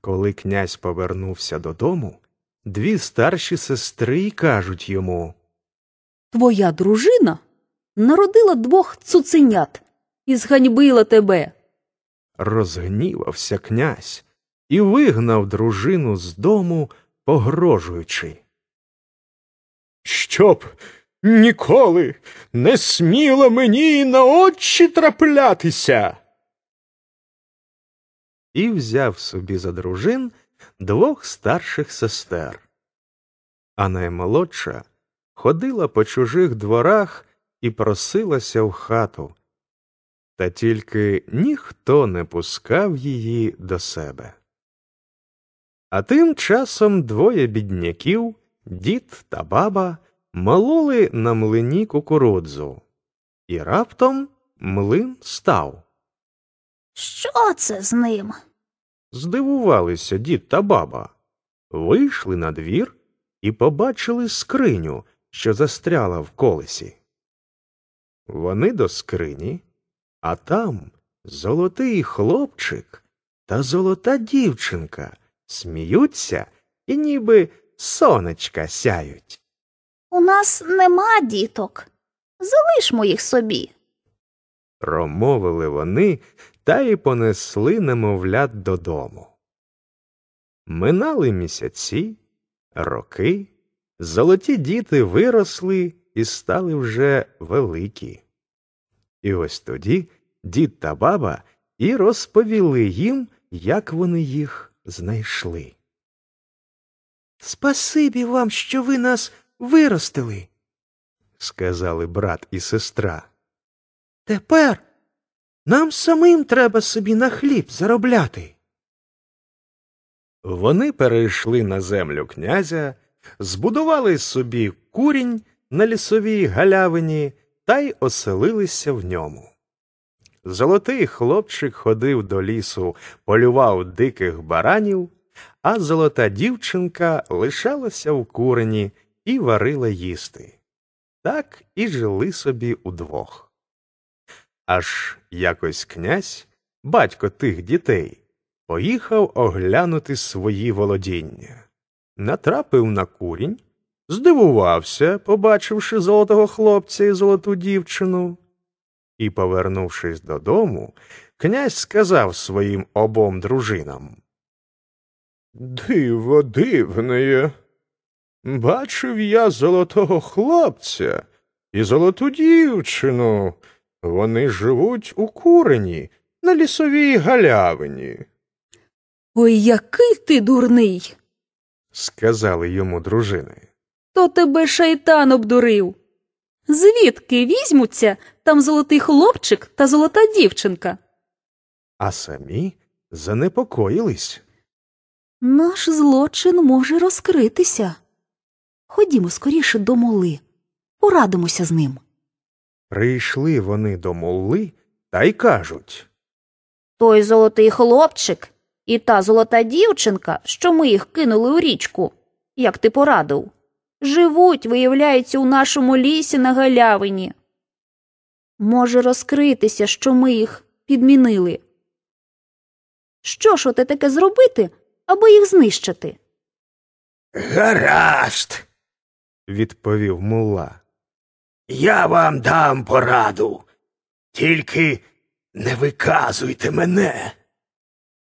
Коли князь повернувся додому, дві старші сестри й кажуть йому Твоя дружина народила двох цуценят і зганьбила тебе. розгнівався князь і вигнав дружину з дому, погрожуючи. Щоб ніколи не сміло мені на очі траплятися. І взяв собі за дружин двох старших сестер. А наймолодша ходила по чужих дворах і просилася в хату, та тільки ніхто не пускав її до себе. А тим часом двоє бідняків, дід та баба, мололи на млині кукурудзу, і раптом млин став. Що це з ним? Здивувалися дід та баба, вийшли на двір і побачили скриню, що застряла в колесі. Вони до скрині, а там золотий хлопчик та золота дівчинка сміються і ніби сонечка сяють. У нас нема діток. Залишмо їх собі. Промовили вони та й понесли немовлят додому. Минали місяці, роки, золоті діти виросли і стали вже великі. І ось тоді дід та баба і розповіли їм, як вони їх знайшли. Спасибі вам, що ви нас виростили. сказали брат і сестра. Тепер нам самим треба собі на хліб заробляти. Вони перейшли на землю князя, збудували собі курінь на лісовій галявині та й оселилися в ньому. Золотий хлопчик ходив до лісу, полював диких баранів, а золота дівчинка лишалася в курені і варила їсти. Так і жили собі удвох. Аж якось князь, батько тих дітей, поїхав оглянути свої володіння. Натрапив на курінь, здивувався, побачивши золотого хлопця і золоту дівчину. І, повернувшись додому, князь сказав своїм обом дружинам Диво дивне. Бачив я золотого хлопця і золоту дівчину. Вони живуть у курені на лісовій галявині, Ой, який ти дурний. сказали йому дружини. То тебе шайтан обдурив. Звідки візьмуться там золотий хлопчик та золота дівчинка? А самі занепокоїлись. Наш злочин може розкритися. Ходімо скоріше до моли, порадимося з ним. Прийшли вони до мулли та й кажуть Той золотий хлопчик і та золота дівчинка, що ми їх кинули у річку, як ти порадив, живуть, виявляється, у нашому лісі на галявині. Може розкритися, що ми їх підмінили. Що ж оте таке зробити, аби їх знищити? Гаразд, відповів мулла. я вам дам пораду. Тільки не виказуйте мене.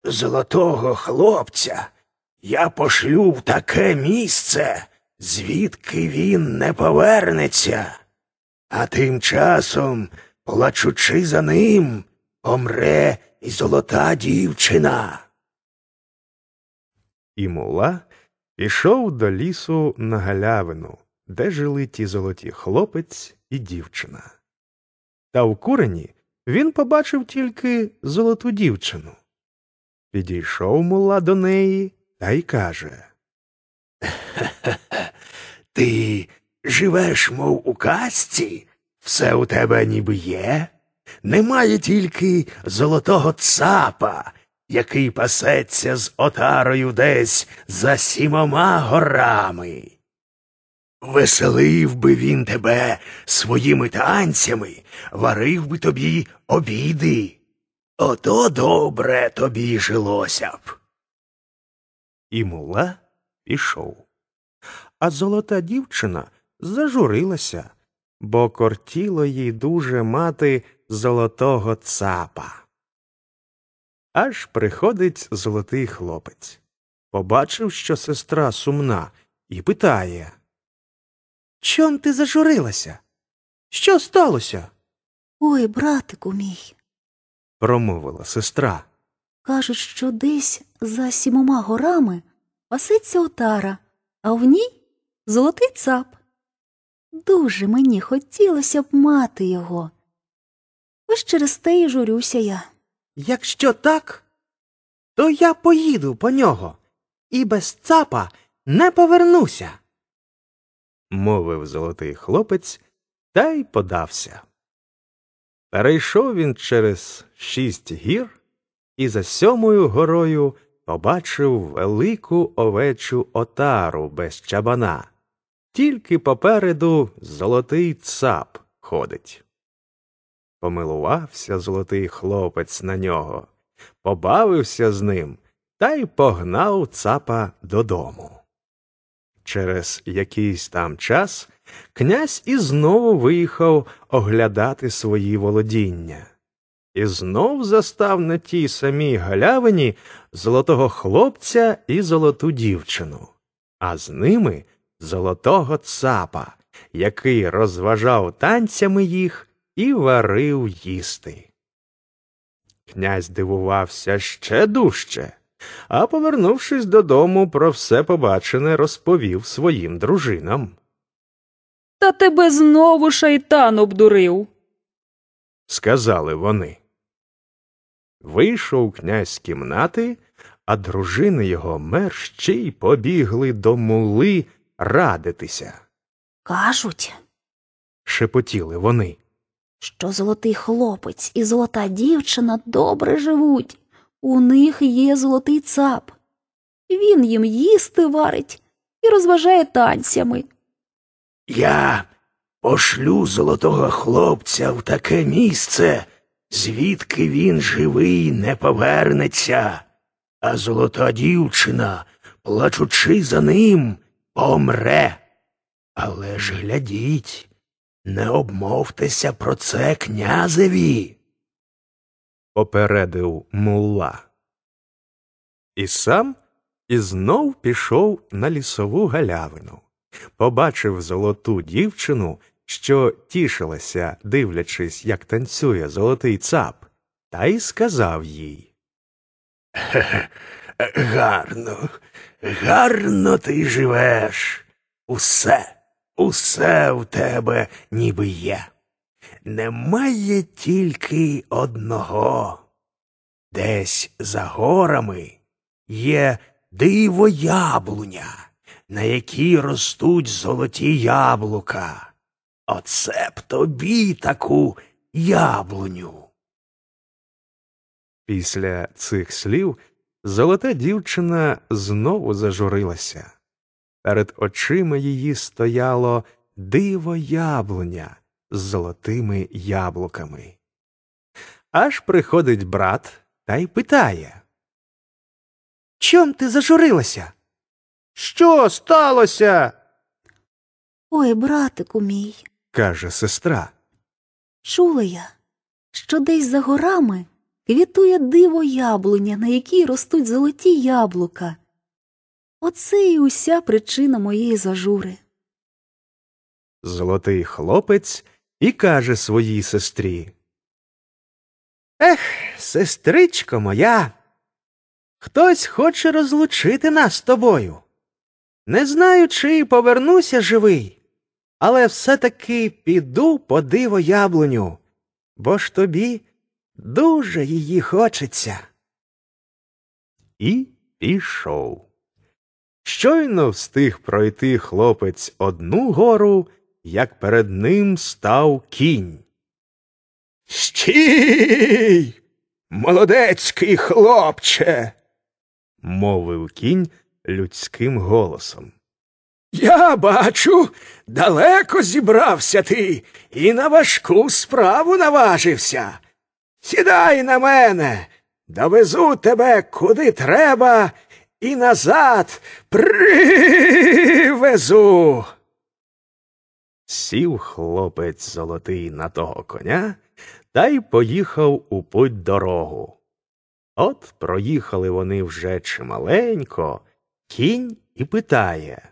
Золотого хлопця я пошлю в таке місце, звідки він не повернеться. А тим часом, плачучи за ним, помре і золота дівчина. І мула пішов до лісу на галявину, де жили ті золоті хлопець і дівчина. Та в курені він побачив тільки золоту дівчину. Підійшов мула до неї та й каже Ти живеш, мов у казці, все у тебе ніби є. Немає тільки золотого цапа, який пасеться з отарою десь за сімома горами. Веселив би він тебе своїми танцями, варив би тобі обіди. Ото добре тобі жилося б. І мула пішов. А золота дівчина зажурилася, бо кортіло їй дуже мати золотого цапа. Аж приходить золотий хлопець. Побачив, що сестра сумна, і питає Чом ти зажурилася? Що сталося? Ой, братику мій. промовила сестра. Кажуть, що десь за сімома горами паситься отара, а в ній золотий цап. Дуже мені хотілося б мати його. Ось через те і журюся я. Якщо так, то я поїду по нього і без цапа не повернуся. Мовив золотий хлопець та й подався. Перейшов він через шість гір і за сьомою горою побачив велику овечу отару без чабана. Тільки попереду золотий цап ходить. Помилувався золотий хлопець на нього, побавився з ним та й погнав цапа додому. Через якийсь там час князь і знову виїхав оглядати свої володіння. І знов застав на тій самій галявині золотого хлопця і золоту дівчину, а з ними золотого цапа, який розважав танцями їх і варив їсти. Князь дивувався ще дужче, а, повернувшись додому, про все побачене розповів своїм дружинам. Та тебе знову шайтан обдурив. сказали вони. Вийшов князь з кімнати, а дружини його мерщій побігли до мули радитися. Кажуть, Шепотіли вони. що золотий хлопець і золота дівчина добре живуть. У них є золотий цап. Він їм їсти варить і розважає танцями. Я пошлю золотого хлопця в таке місце, звідки він живий не повернеться, а золота дівчина, плачучи за ним, помре. Але ж глядіть, не обмовтеся про це князеві. Попередив мулла. І сам і знов пішов на лісову галявину. Побачив золоту дівчину, що тішилася, дивлячись, як танцює золотий цап, та й сказав їй. Гарно, гарно ти живеш. Усе, усе в тебе ніби є. Немає тільки одного. Десь за горами є диво яблуня, на якій ростуть золоті яблука. Оце б тобі таку яблуню. Після цих слів золота дівчина знову зажурилася. Перед очима її стояло диво яблуня з золотими яблуками. Аж приходить брат та й питає Чом ти зажурилася? Що сталося? Ой, братику мій, каже сестра. чула я, що десь за горами квітує диво яблуня, на якій ростуть золоті яблука. Оце і уся причина моєї зажури. Золотий хлопець і каже своїй сестрі Ех, сестричко моя, хтось хоче розлучити нас з тобою. Не знаю, чи повернуся живий, але все-таки піду по диво яблуню, бо ж тобі дуже її хочеться. і пішов. Щойно встиг пройти хлопець одну гору, як перед ним став кінь. Стій, молодецький хлопче. мовив кінь людським голосом. Я бачу, далеко зібрався ти і на важку справу наважився. Сідай на мене, довезу тебе куди треба і назад привезу. Сів хлопець золотий на того коня та й поїхав у путь дорогу. От проїхали вони вже чималенько, кінь і питає.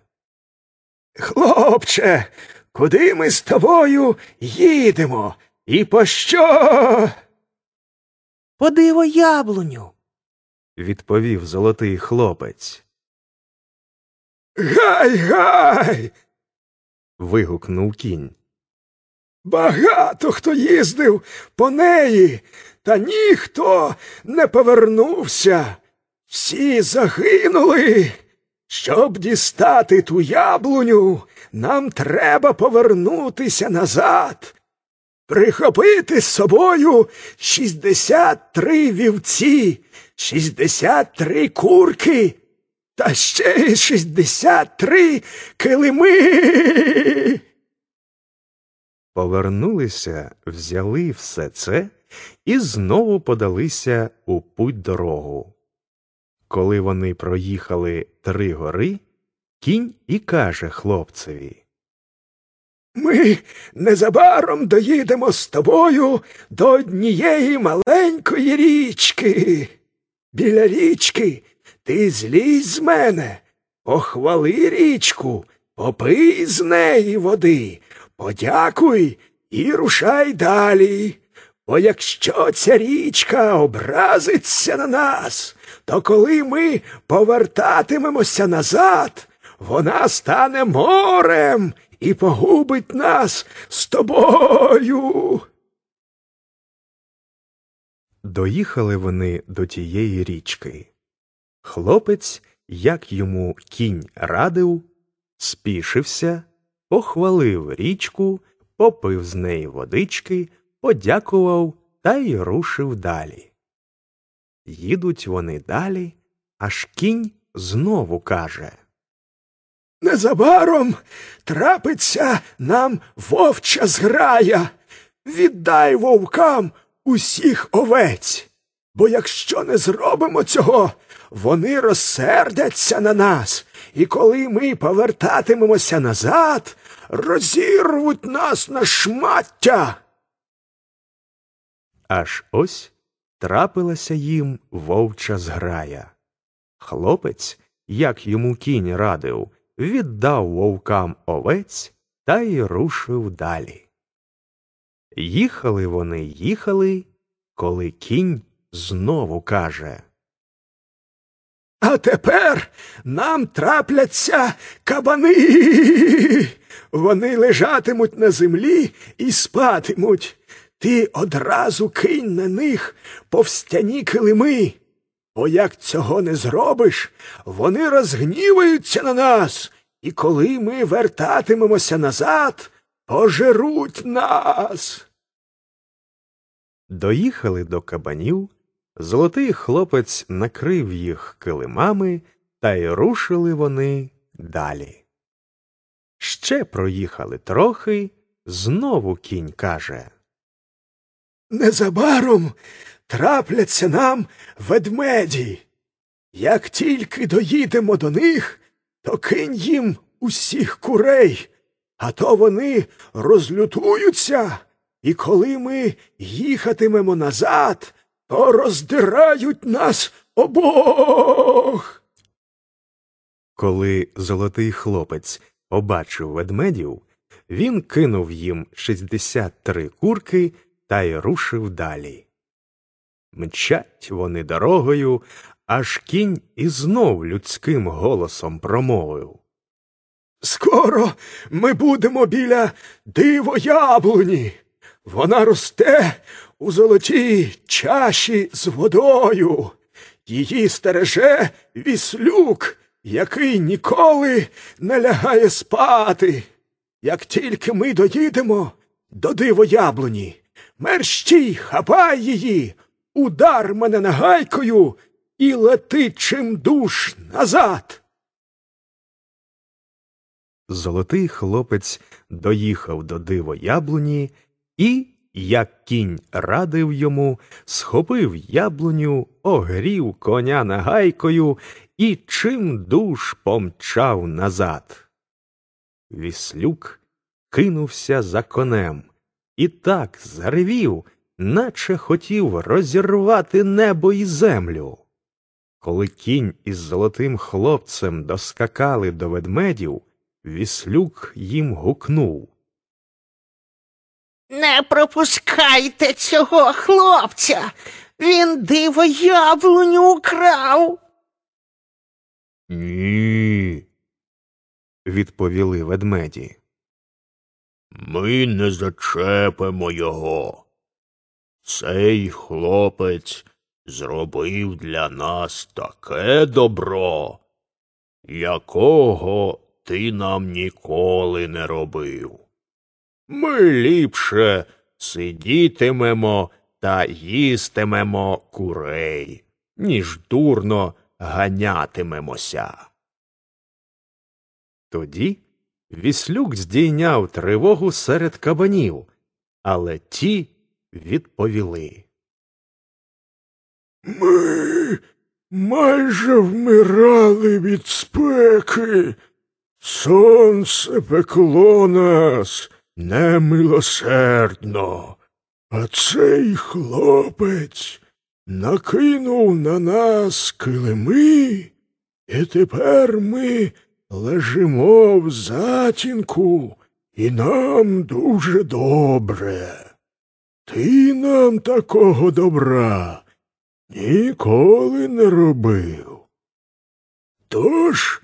Хлопче, куди ми з тобою їдемо? І по що? По диво яблуню. відповів золотий хлопець. Гай, гай. Вигукнув кінь. Багато хто їздив по неї, та ніхто не повернувся. Всі загинули. Щоб дістати ту яблуню, нам треба повернутися назад. Прихопити з собою шістдесят три вівці, шістдесят три курки та ще шістдесят три килими. Повернулися, взяли все це і знову подалися у путь дорогу. Коли вони проїхали три гори, кінь і каже хлопцеві. Ми незабаром доїдемо з тобою до однієї маленької річки. Біля річки ти злізь з мене, похвали річку, попий з неї води, подякуй і рушай далі. Бо якщо ця річка образиться на нас, то коли ми повертатимемося назад, вона стане морем і погубить нас з тобою. Доїхали вони до тієї річки. Хлопець, як йому кінь радив, спішився, похвалив річку, попив з неї водички, подякував та й рушив далі. Їдуть вони далі, аж кінь знову каже. Незабаром трапиться нам вовча зграя. Віддай вовкам усіх овець. Бо якщо не зробимо цього, вони розсердяться на нас, і коли ми повертатимемося назад, розірвуть нас на шмаття. Аж ось трапилася їм вовча зграя. Хлопець, як йому кінь радив, віддав вовкам овець та й рушив далі. Їхали вони, їхали, коли кінь знову каже А тепер нам трапляться кабани. Вони лежатимуть на землі і спатимуть. Ти одразу кинь на них повстяні килими. бо як цього не зробиш, вони розгніваються на нас, і коли ми вертатимемося назад, пожеруть нас. Доїхали до кабанів, золотий хлопець накрив їх килимами, та й рушили вони далі. Ще проїхали трохи, знову кінь каже Незабаром трапляться нам ведмеді. Як тільки доїдемо до них, то кинь їм усіх курей, а то вони розлютуються, і коли ми їхатимемо назад, то роздирають нас обох. Коли золотий хлопець побачив ведмедів, він кинув їм 63 курки та й рушив далі. Мчать вони дорогою, аж кінь і знов людським голосом промовив. Скоро ми будемо біля диво яблуні. Вона росте у золотій чаші з водою. Її стереже віслюк, який ніколи не лягає спати. Як тільки ми доїдемо до диво яблуні, мерщій хапай її, удар мене нагайкою і лети чим душ назад. Золотий хлопець доїхав до диво яблуні і, як кінь радив йому, схопив яблуню, огрів коня нагайкою і чим душ помчав назад. Віслюк кинувся за конем і так заревів, наче хотів розірвати небо і землю. Коли кінь із золотим хлопцем доскакали до ведмедів, Віслюк їм гукнув. Не пропускайте цього хлопця. Він диво яблуню украв. Ні. відповіли ведмеді. Ми не зачепимо його. Цей хлопець зробив для нас таке добро, якого ти нам ніколи не робив. Ми ліпше сидітимемо та їстимемо курей, ніж дурно ганятимемося. Тоді Віслюк здійняв тривогу серед кабанів, але ті відповіли. Ми майже вмирали від спеки. Сонце пекло нас немилосердно, а цей хлопець накинув на нас килими, і тепер ми лежимо в затінку, і нам дуже добре. Ти нам такого добра ніколи не робив. Тож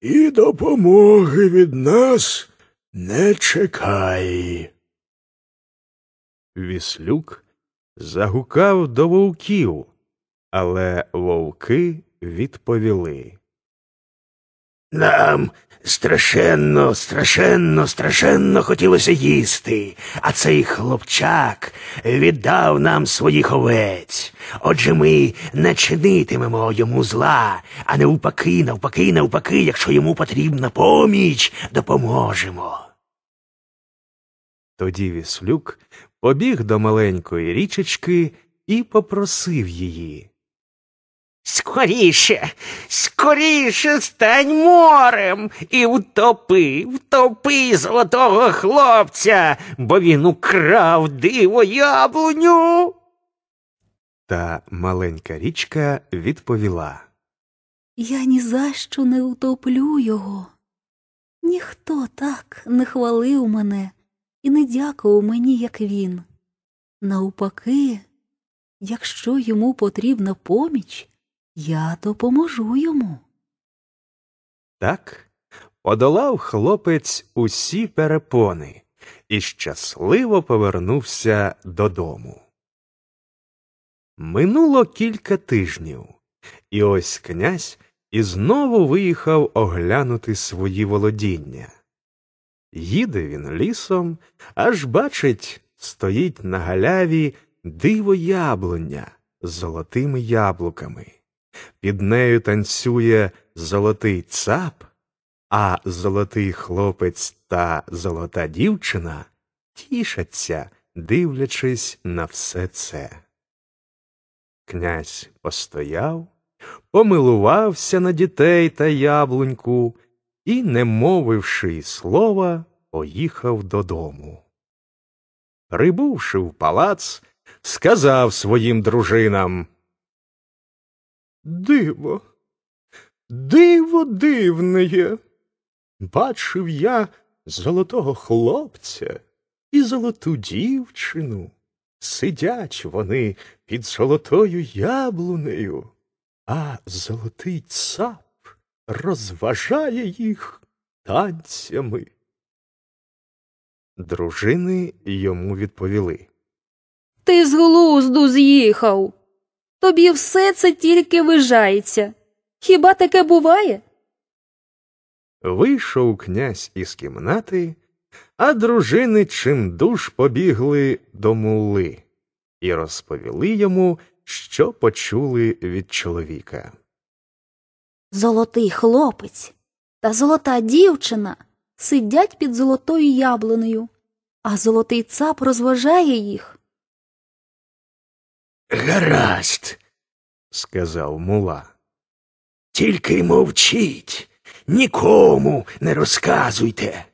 і допомоги від нас не чекай. Віслюк загукав до вовків, але вовки відповіли. Нам страшенно, страшенно, страшенно хотілося їсти, а цей хлопчак віддав нам своїх овець. Отже ми не чинитимемо йому зла, а навпаки, навпаки, навпаки, якщо йому потрібна поміч, допоможемо. Тоді Віслюк побіг до маленької річечки і попросив її. Скоріше, скоріше стань морем і втопи, втопи золотого хлопця, бо він украв диво яблуню. Та маленька річка відповіла. Я ні за що не утоплю його. Ніхто так не хвалив мене і не дякував мені, як він. Навпаки, якщо йому потрібна поміч, я допоможу йому. Так подолав хлопець усі перепони і щасливо повернувся додому. Минуло кілька тижнів, І ось князь і знову виїхав оглянути свої володіння. Їде він лісом, аж бачить, стоїть на галяві диво яблуня з золотими яблуками. Під нею танцює золотий цап, а золотий хлопець та золота дівчина тішаться, дивлячись на все це. Князь постояв, помилувався на дітей та яблуньку і, не мовивши слова, поїхав додому. Прибувши в палац, сказав своїм дружинам Диво, диво дивне. Бачив я золотого хлопця і золоту дівчину. Сидять вони під золотою яблунею, а золотий цап розважає їх танцями. Дружини йому відповіли. Ти з глузду з'їхав. Тобі все це тільки вижається. Хіба таке буває? Вийшов князь із кімнати, а дружини чимдуж побігли до мули і розповіли йому, що почули від чоловіка. Золотий хлопець та золота дівчина сидять під золотою яблунею, а золотий цап розважає їх. Гаразд, сказав мула. тільки мовчіть, нікому не розказуйте.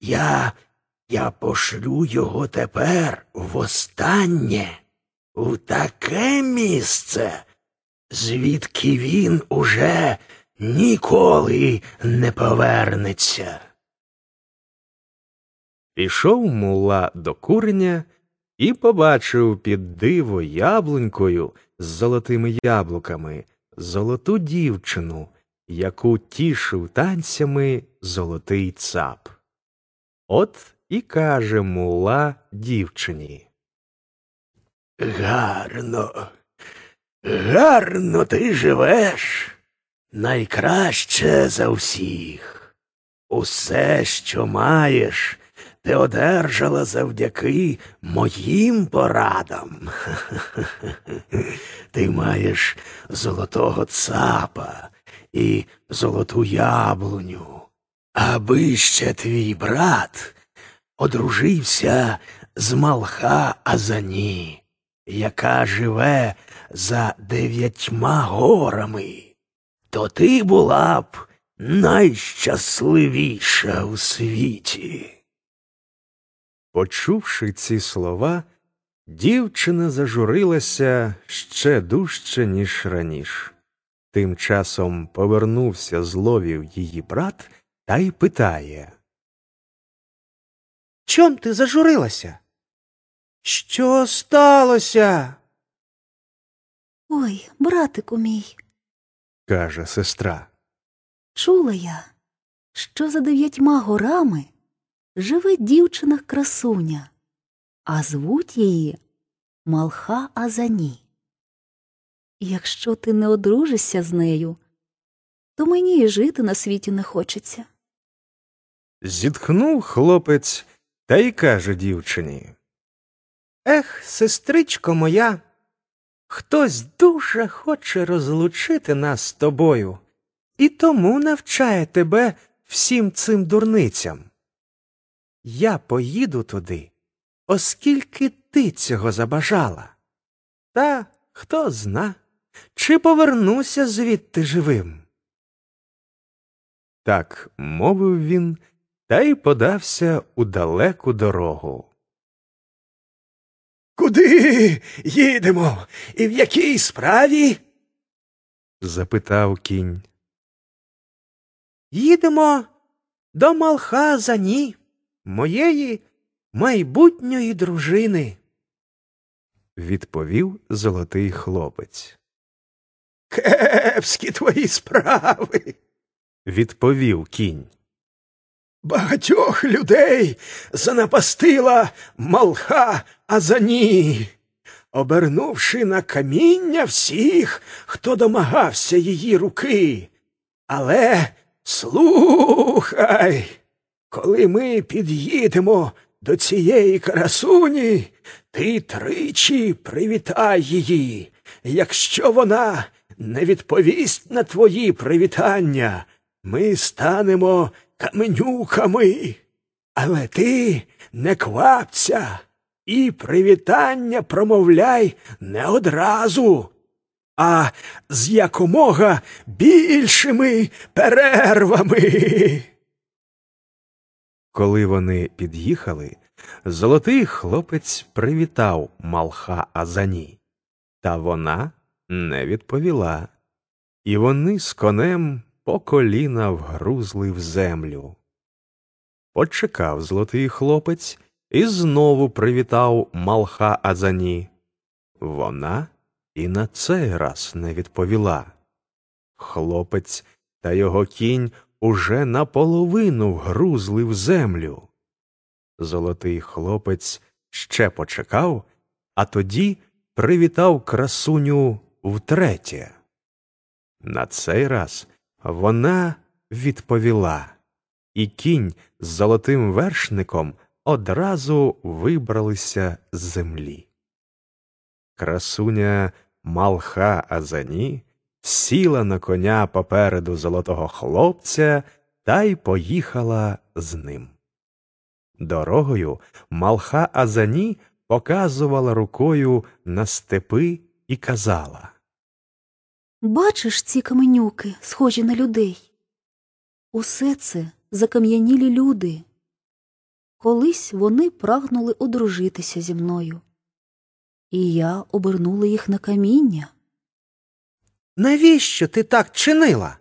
Я, я пошлю його тепер востаннє в таке місце, звідки він уже ніколи не повернеться. Пішов мула до куреня і побачив під диво яблунькою з золотими яблуками золоту дівчину, яку тішив танцями золотий цап. От і каже мула дівчині. Гарно, гарно ти живеш, найкраще за всіх. Усе, що маєш, ти одержала завдяки моїм порадам. Ти маєш золотого цапа і золоту яблуню, аби ще твій брат одружився з Малха Азані, яка живе за дев'ятьма горами, то ти була б найщасливіша у світі. Почувши ці слова, дівчина зажурилася ще дужче, ніж раніше. Тим часом повернувся з ловів її брат та й питає. Чом ти зажурилася? Що сталося? Ой, братику мій, каже сестра. чула я, що за дев'ятьма горами живе дівчина красуня, а звуть її Малха Азані. Якщо ти не одружишся з нею, то мені і жити на світі не хочеться. Зітхнув хлопець та й каже дівчині. Ех, сестричко моя, хтось дуже хоче розлучити нас з тобою, і тому навчає тебе всім цим дурницям. Я поїду туди, оскільки ти цього забажала. Та хто зна, чи повернуся звідти живим. Так мовив він та й подався у далеку дорогу. Куди їдемо? І в якій справі? запитав кінь. Їдемо до Малха Зані, моєї майбутньої дружини. Відповів золотий хлопець. Кепські твої справи. Відповів кінь. Багатьох людей занапастила малха Азані. обернувши на каміння всіх, хто домагався її руки. Але слухай, коли ми під'їдемо до цієї красуні, ти тричі привітай її. Якщо вона не відповість на твої привітання, ми станемо каменюками. Але ти не квапся і привітання промовляй не одразу, а з якомога більшими перервами. Коли вони під'їхали, золотий хлопець привітав Малха Азані, та вона не відповіла, і вони з конем по коліна вгрузли в землю. Почекав золотий хлопець і знову привітав Малха Азані. Вона і на цей раз не відповіла. Хлопець та його кінь уже наполовину вгрузли в землю. Золотий хлопець ще почекав, а тоді привітав красуню втретє. На цей раз вона відповіла, і кінь з золотим вершником одразу вибралися з землі. Красуня Малха Азані сіла на коня попереду золотого хлопця та й поїхала з ним. Дорогою Малха Азані показувала рукою на степи і казала Бачиш ці каменюки, схожі на людей? Усе це закам'янілі люди. Колись вони прагнули одружитися зі мною, і я обернула їх на каміння. Навіщо ти так чинила?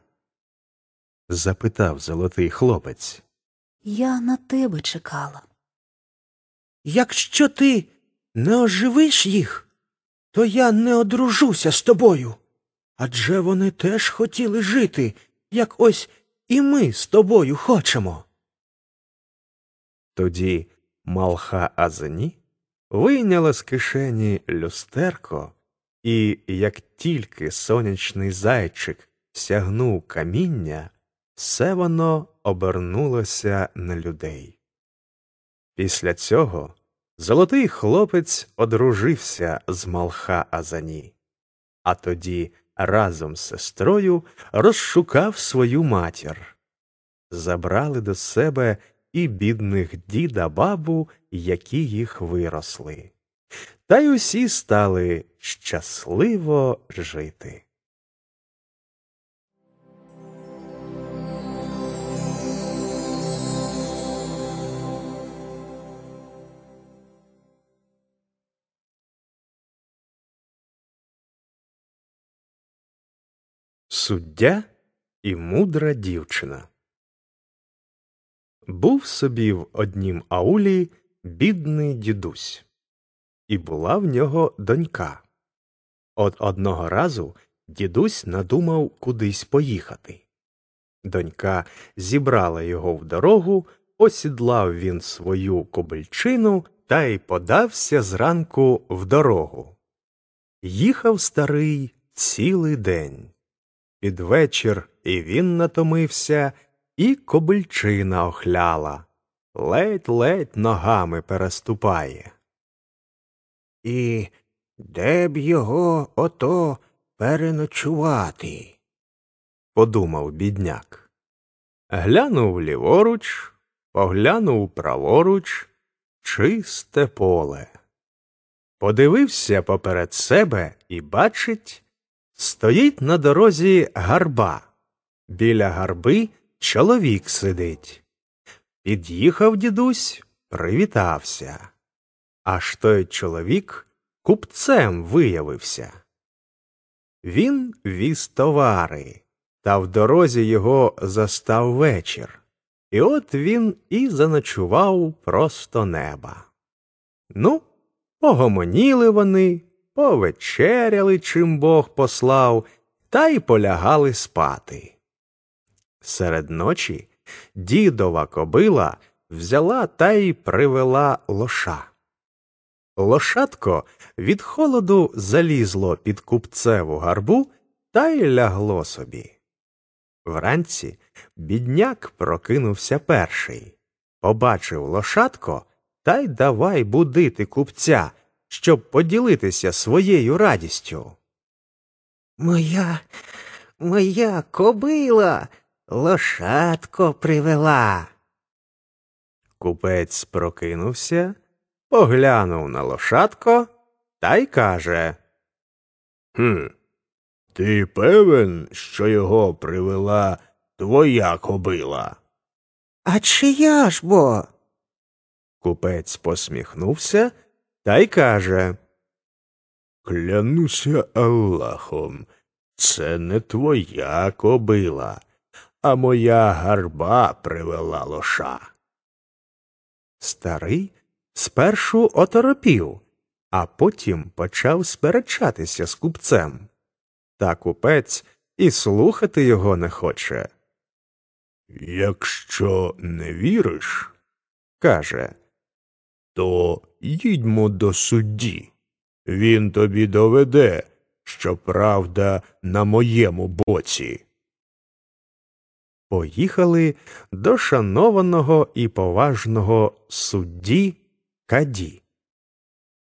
запитав золотий хлопець. Я на тебе чекала. Якщо ти не оживиш їх, то я не одружуся з тобою. Адже вони теж хотіли жити, як ось і ми з тобою хочемо. Тоді Малха Азані вийняла з кишені люстерко, і як тільки сонячний зайчик сягнув каміння, все воно обернулося на людей. Після цього золотий хлопець одружився з Малха Азані, а тоді разом з сестрою розшукав свою матір. Забрали до себе і бідних діда бабу, які їх виросли. Та й усі стали щасливо жити. Суддя і мудра дівчина. Був собі в однім аулі бідний дідусь, і була в нього донька. От одного разу дідусь надумав кудись поїхати. Донька зібрала його в дорогу, осідлав він свою кобильчину та й подався зранку в дорогу. Їхав старий цілий день. Під вечір і він натомився, і кобильчина охляла, ледь-ледь ногами переступає. І де б його ото переночувати? подумав бідняк. Глянув ліворуч, поглянув праворуч, чисте поле. Подивився поперед себе і бачить, стоїть на дорозі гарба. Біля гарби чоловік сидить. Під'їхав дідусь, привітався. Аж той чоловік купцем виявився. Він віз товари, та в дорозі його застав вечір. І от він і заночував просто неба. Ну, погомоніли вони, повечеряли, чим Бог послав, та й полягали спати. Серед ночі дідова кобила взяла та й привела лоша. Лошадко від холоду залізло під купцеву гарбу та й лягло собі. Вранці бідняк прокинувся перший, побачив лошадко та й давай будити купця, щоб поділитися своєю радістю. Моя, моя кобила лошадко привела. Купець прокинувся, поглянув на лошадко та й каже Хм, ти певен, що його привела твоя кобила? А чия ж бо? Купець посміхнувся та й каже Клянуся Аллахом, це не твоя кобила, а моя гарба привела лоша. Старий спершу оторопів, а потім почав сперечатися з купцем. Та купець і слухати його не хоче. Якщо не віриш, Каже то їдьмо до судді. Він тобі доведе, що правда на моєму боці. поїхали до шанованого і поважного судді Каді.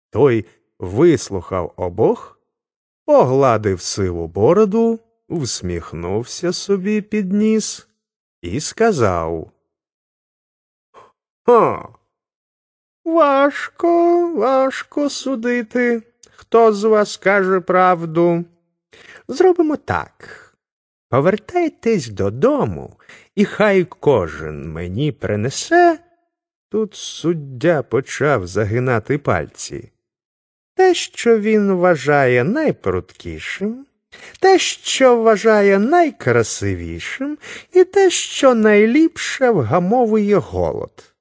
Той вислухав обох, погладив сиву бороду, всміхнувся собі під ніс і сказав Ха. Важко, важко судити, хто з вас каже правду. Зробимо так. Повертайтесь додому, і хай кожен мені принесе. Тут суддя почав загинати пальці. Те, що він вважає найпруткішим, те, що вважає найкрасивішим, і те, що найліпше вгамовує голод.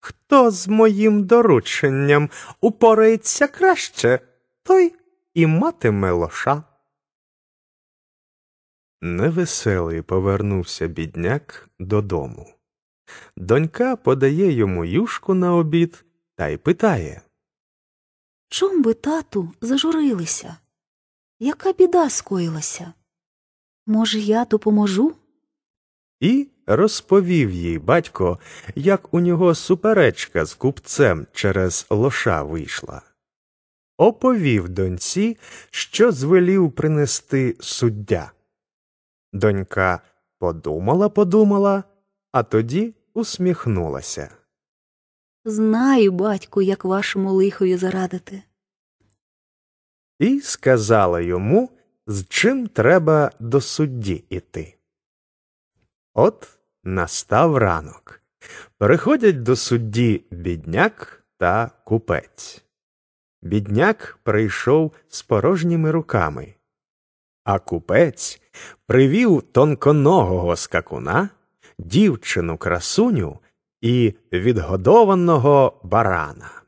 Хто з моїм дорученням упорається краще, той і матиме лоша. Невеселий повернувся бідняк додому. Донька подає йому юшку на обід та й питає Чом ви, тату, зажурилися? Яка біда скоїлася? Може, я допоможу? і розповів їй батько, як у нього суперечка з купцем через лоша вийшла. Оповів доньці, що звелів принести суддя. Донька подумала, подумала, а тоді усміхнулася. Знаю, батьку, як вашому лихові зарадити. і сказала йому, з чим треба до судді іти. От настав ранок. Приходять до судді бідняк та купець. Бідняк прийшов з порожніми руками, а купець привів тонконогого скакуна, дівчину красуню і відгодованого барана.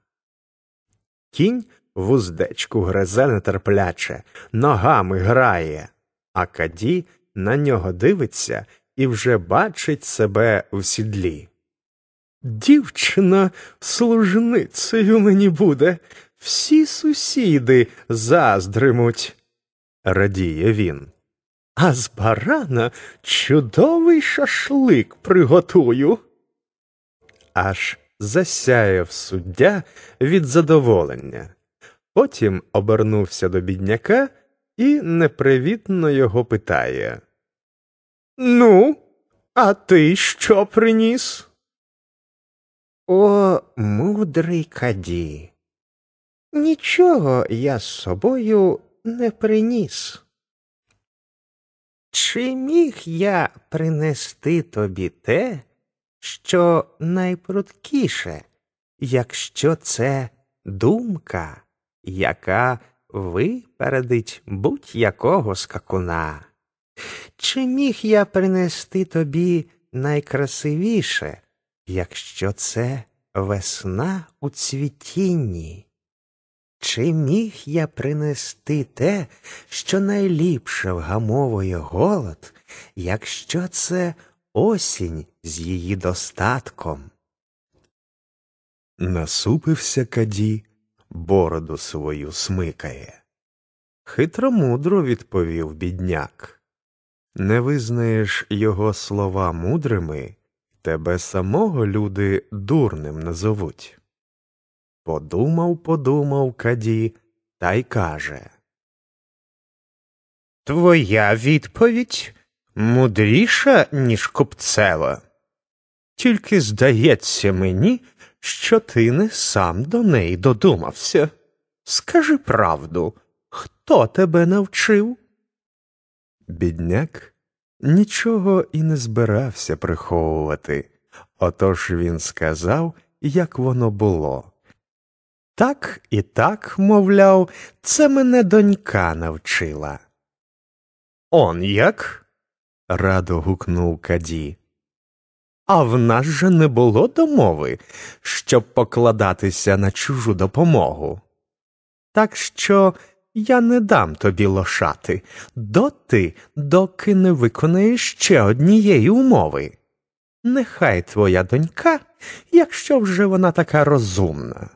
Кінь вуздечку гризе нетерпляче, ногами грає, а каді на нього дивиться і вже бачить себе в сідлі. Дівчина служницею мені буде, всі сусіди заздримуть, радіє він. А з барана чудовий шашлик приготую. Аж засяяв суддя від задоволення. Потім обернувся до бідняка і непривітно його питає. Ну, а ти що приніс? О, мудрий каді. Нічого я з собою не приніс. Чи міг я принести тобі те, що найпруткіше, якщо це думка, яка випередить будь-якого скакуна? Чи міг я принести тобі найкрасивіше, якщо це весна у цвітінні? Чи міг я принести те, що найліпше вгамовує голод, якщо це осінь з її достатком? Насупився каді, бороду свою смикає. Хитромудро відповів бідняк. Не визнаєш його слова мудрими, тебе самого люди дурним назовуть. Подумав, подумав Каді та й каже. Твоя відповідь мудріша, ніж купцева. Тільки здається мені, що ти не сам до неї додумався. Скажи правду, хто тебе навчив? Бідняк нічого і не збирався приховувати, отож він сказав, як воно було. Так і так, мовляв, це мене донька навчила. Он як? радо гукнув Каді. А в нас же не було домови, щоб покладатися на чужу допомогу. Так що я не дам тобі лошати доти, доки не виконаєш ще однієї умови. Нехай твоя донька, якщо вже вона така розумна,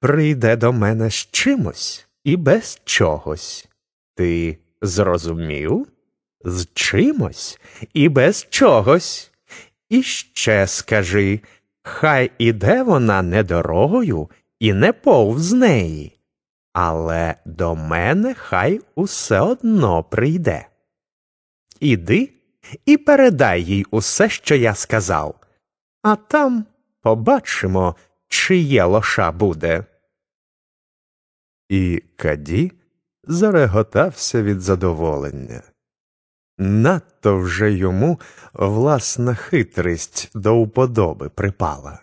прийде до мене з чимось і без чогось. Ти зрозумів? З чимось і без чогось. І ще скажи, хай іде вона не дорогою і не повз неї, але до мене хай усе одно прийде. Іди і передай їй усе, що я сказав, а там побачимо, чиє лоша буде. І Каді зареготався від задоволення. Надто вже йому власна хитрість до уподоби припала.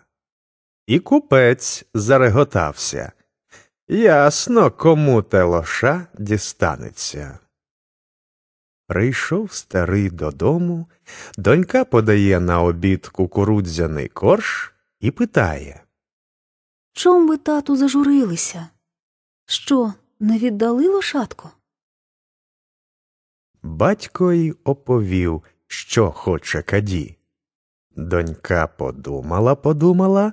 І купець зареготався. Ясно, кому те лоша дістанеться. Прийшов старий додому, донька подає на обід кукурудзяний корж і питає Чом ви, тату, зажурилися? Що, не віддали лошадку? Батько й оповів, що хоче каді. Донька подумала, подумала,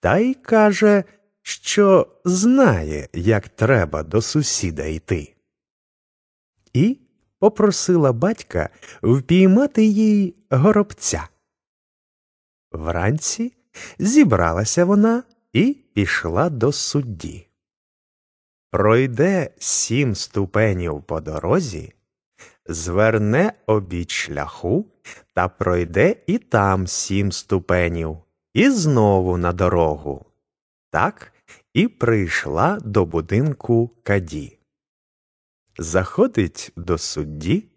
та й каже, що знає, як треба до сусіда йти. І попросила батька впіймати їй горобця. Вранці зібралася вона і пішла до судді. Пройде сім ступенів по дорозі, зверне обід шляху та пройде і там сім ступенів, і знову на дорогу. Так і прийшла до будинку каді. Заходить до судді,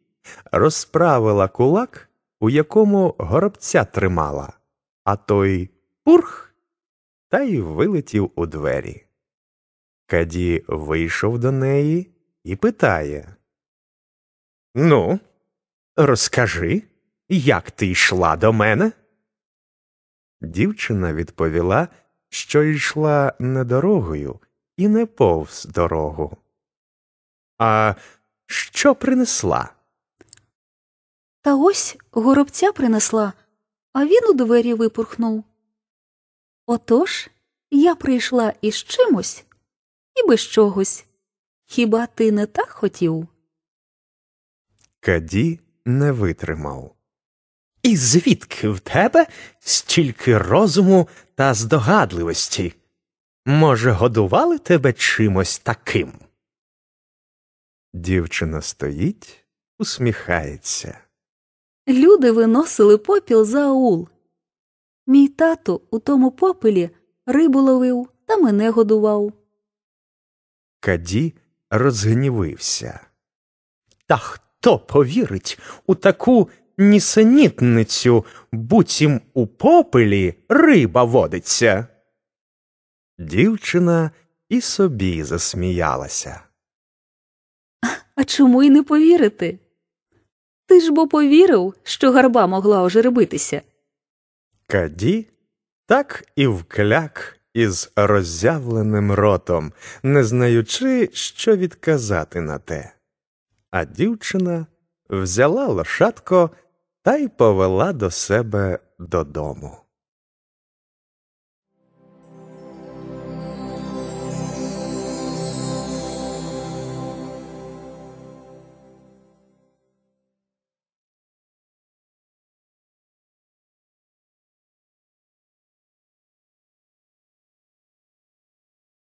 розправила кулак, у якому горобця тримала, а той пурх та й вилетів у двері. Каді вийшов до неї і питає Ну, розкажи, як ти йшла до мене? Дівчина відповіла, що йшла не дорогою і не повз дорогу. А що принесла? Та ось горобця принесла, а він у двері випурхнув. Отож я прийшла із чимось і без чогось. Хіба ти не так хотів? Каді не витримав. І звідки в тебе стільки розуму та здогадливості? Може, годували тебе чимось таким? Дівчина стоїть, усміхається. Люди виносили попіл за аул. Мій тато у тому попелі рибу ловив та мене годував. Каді розгнівився. Та хто повірить у таку нісенітницю, буцім у попелі риба водиться? Дівчина і собі засміялася. А чому й не повірити? Ти ж бо повірив, що гарба могла ожеребитися. Каді так і вкляк із роззявленим ротом, не знаючи, що відказати на те. А дівчина взяла лошадко та й повела до себе додому.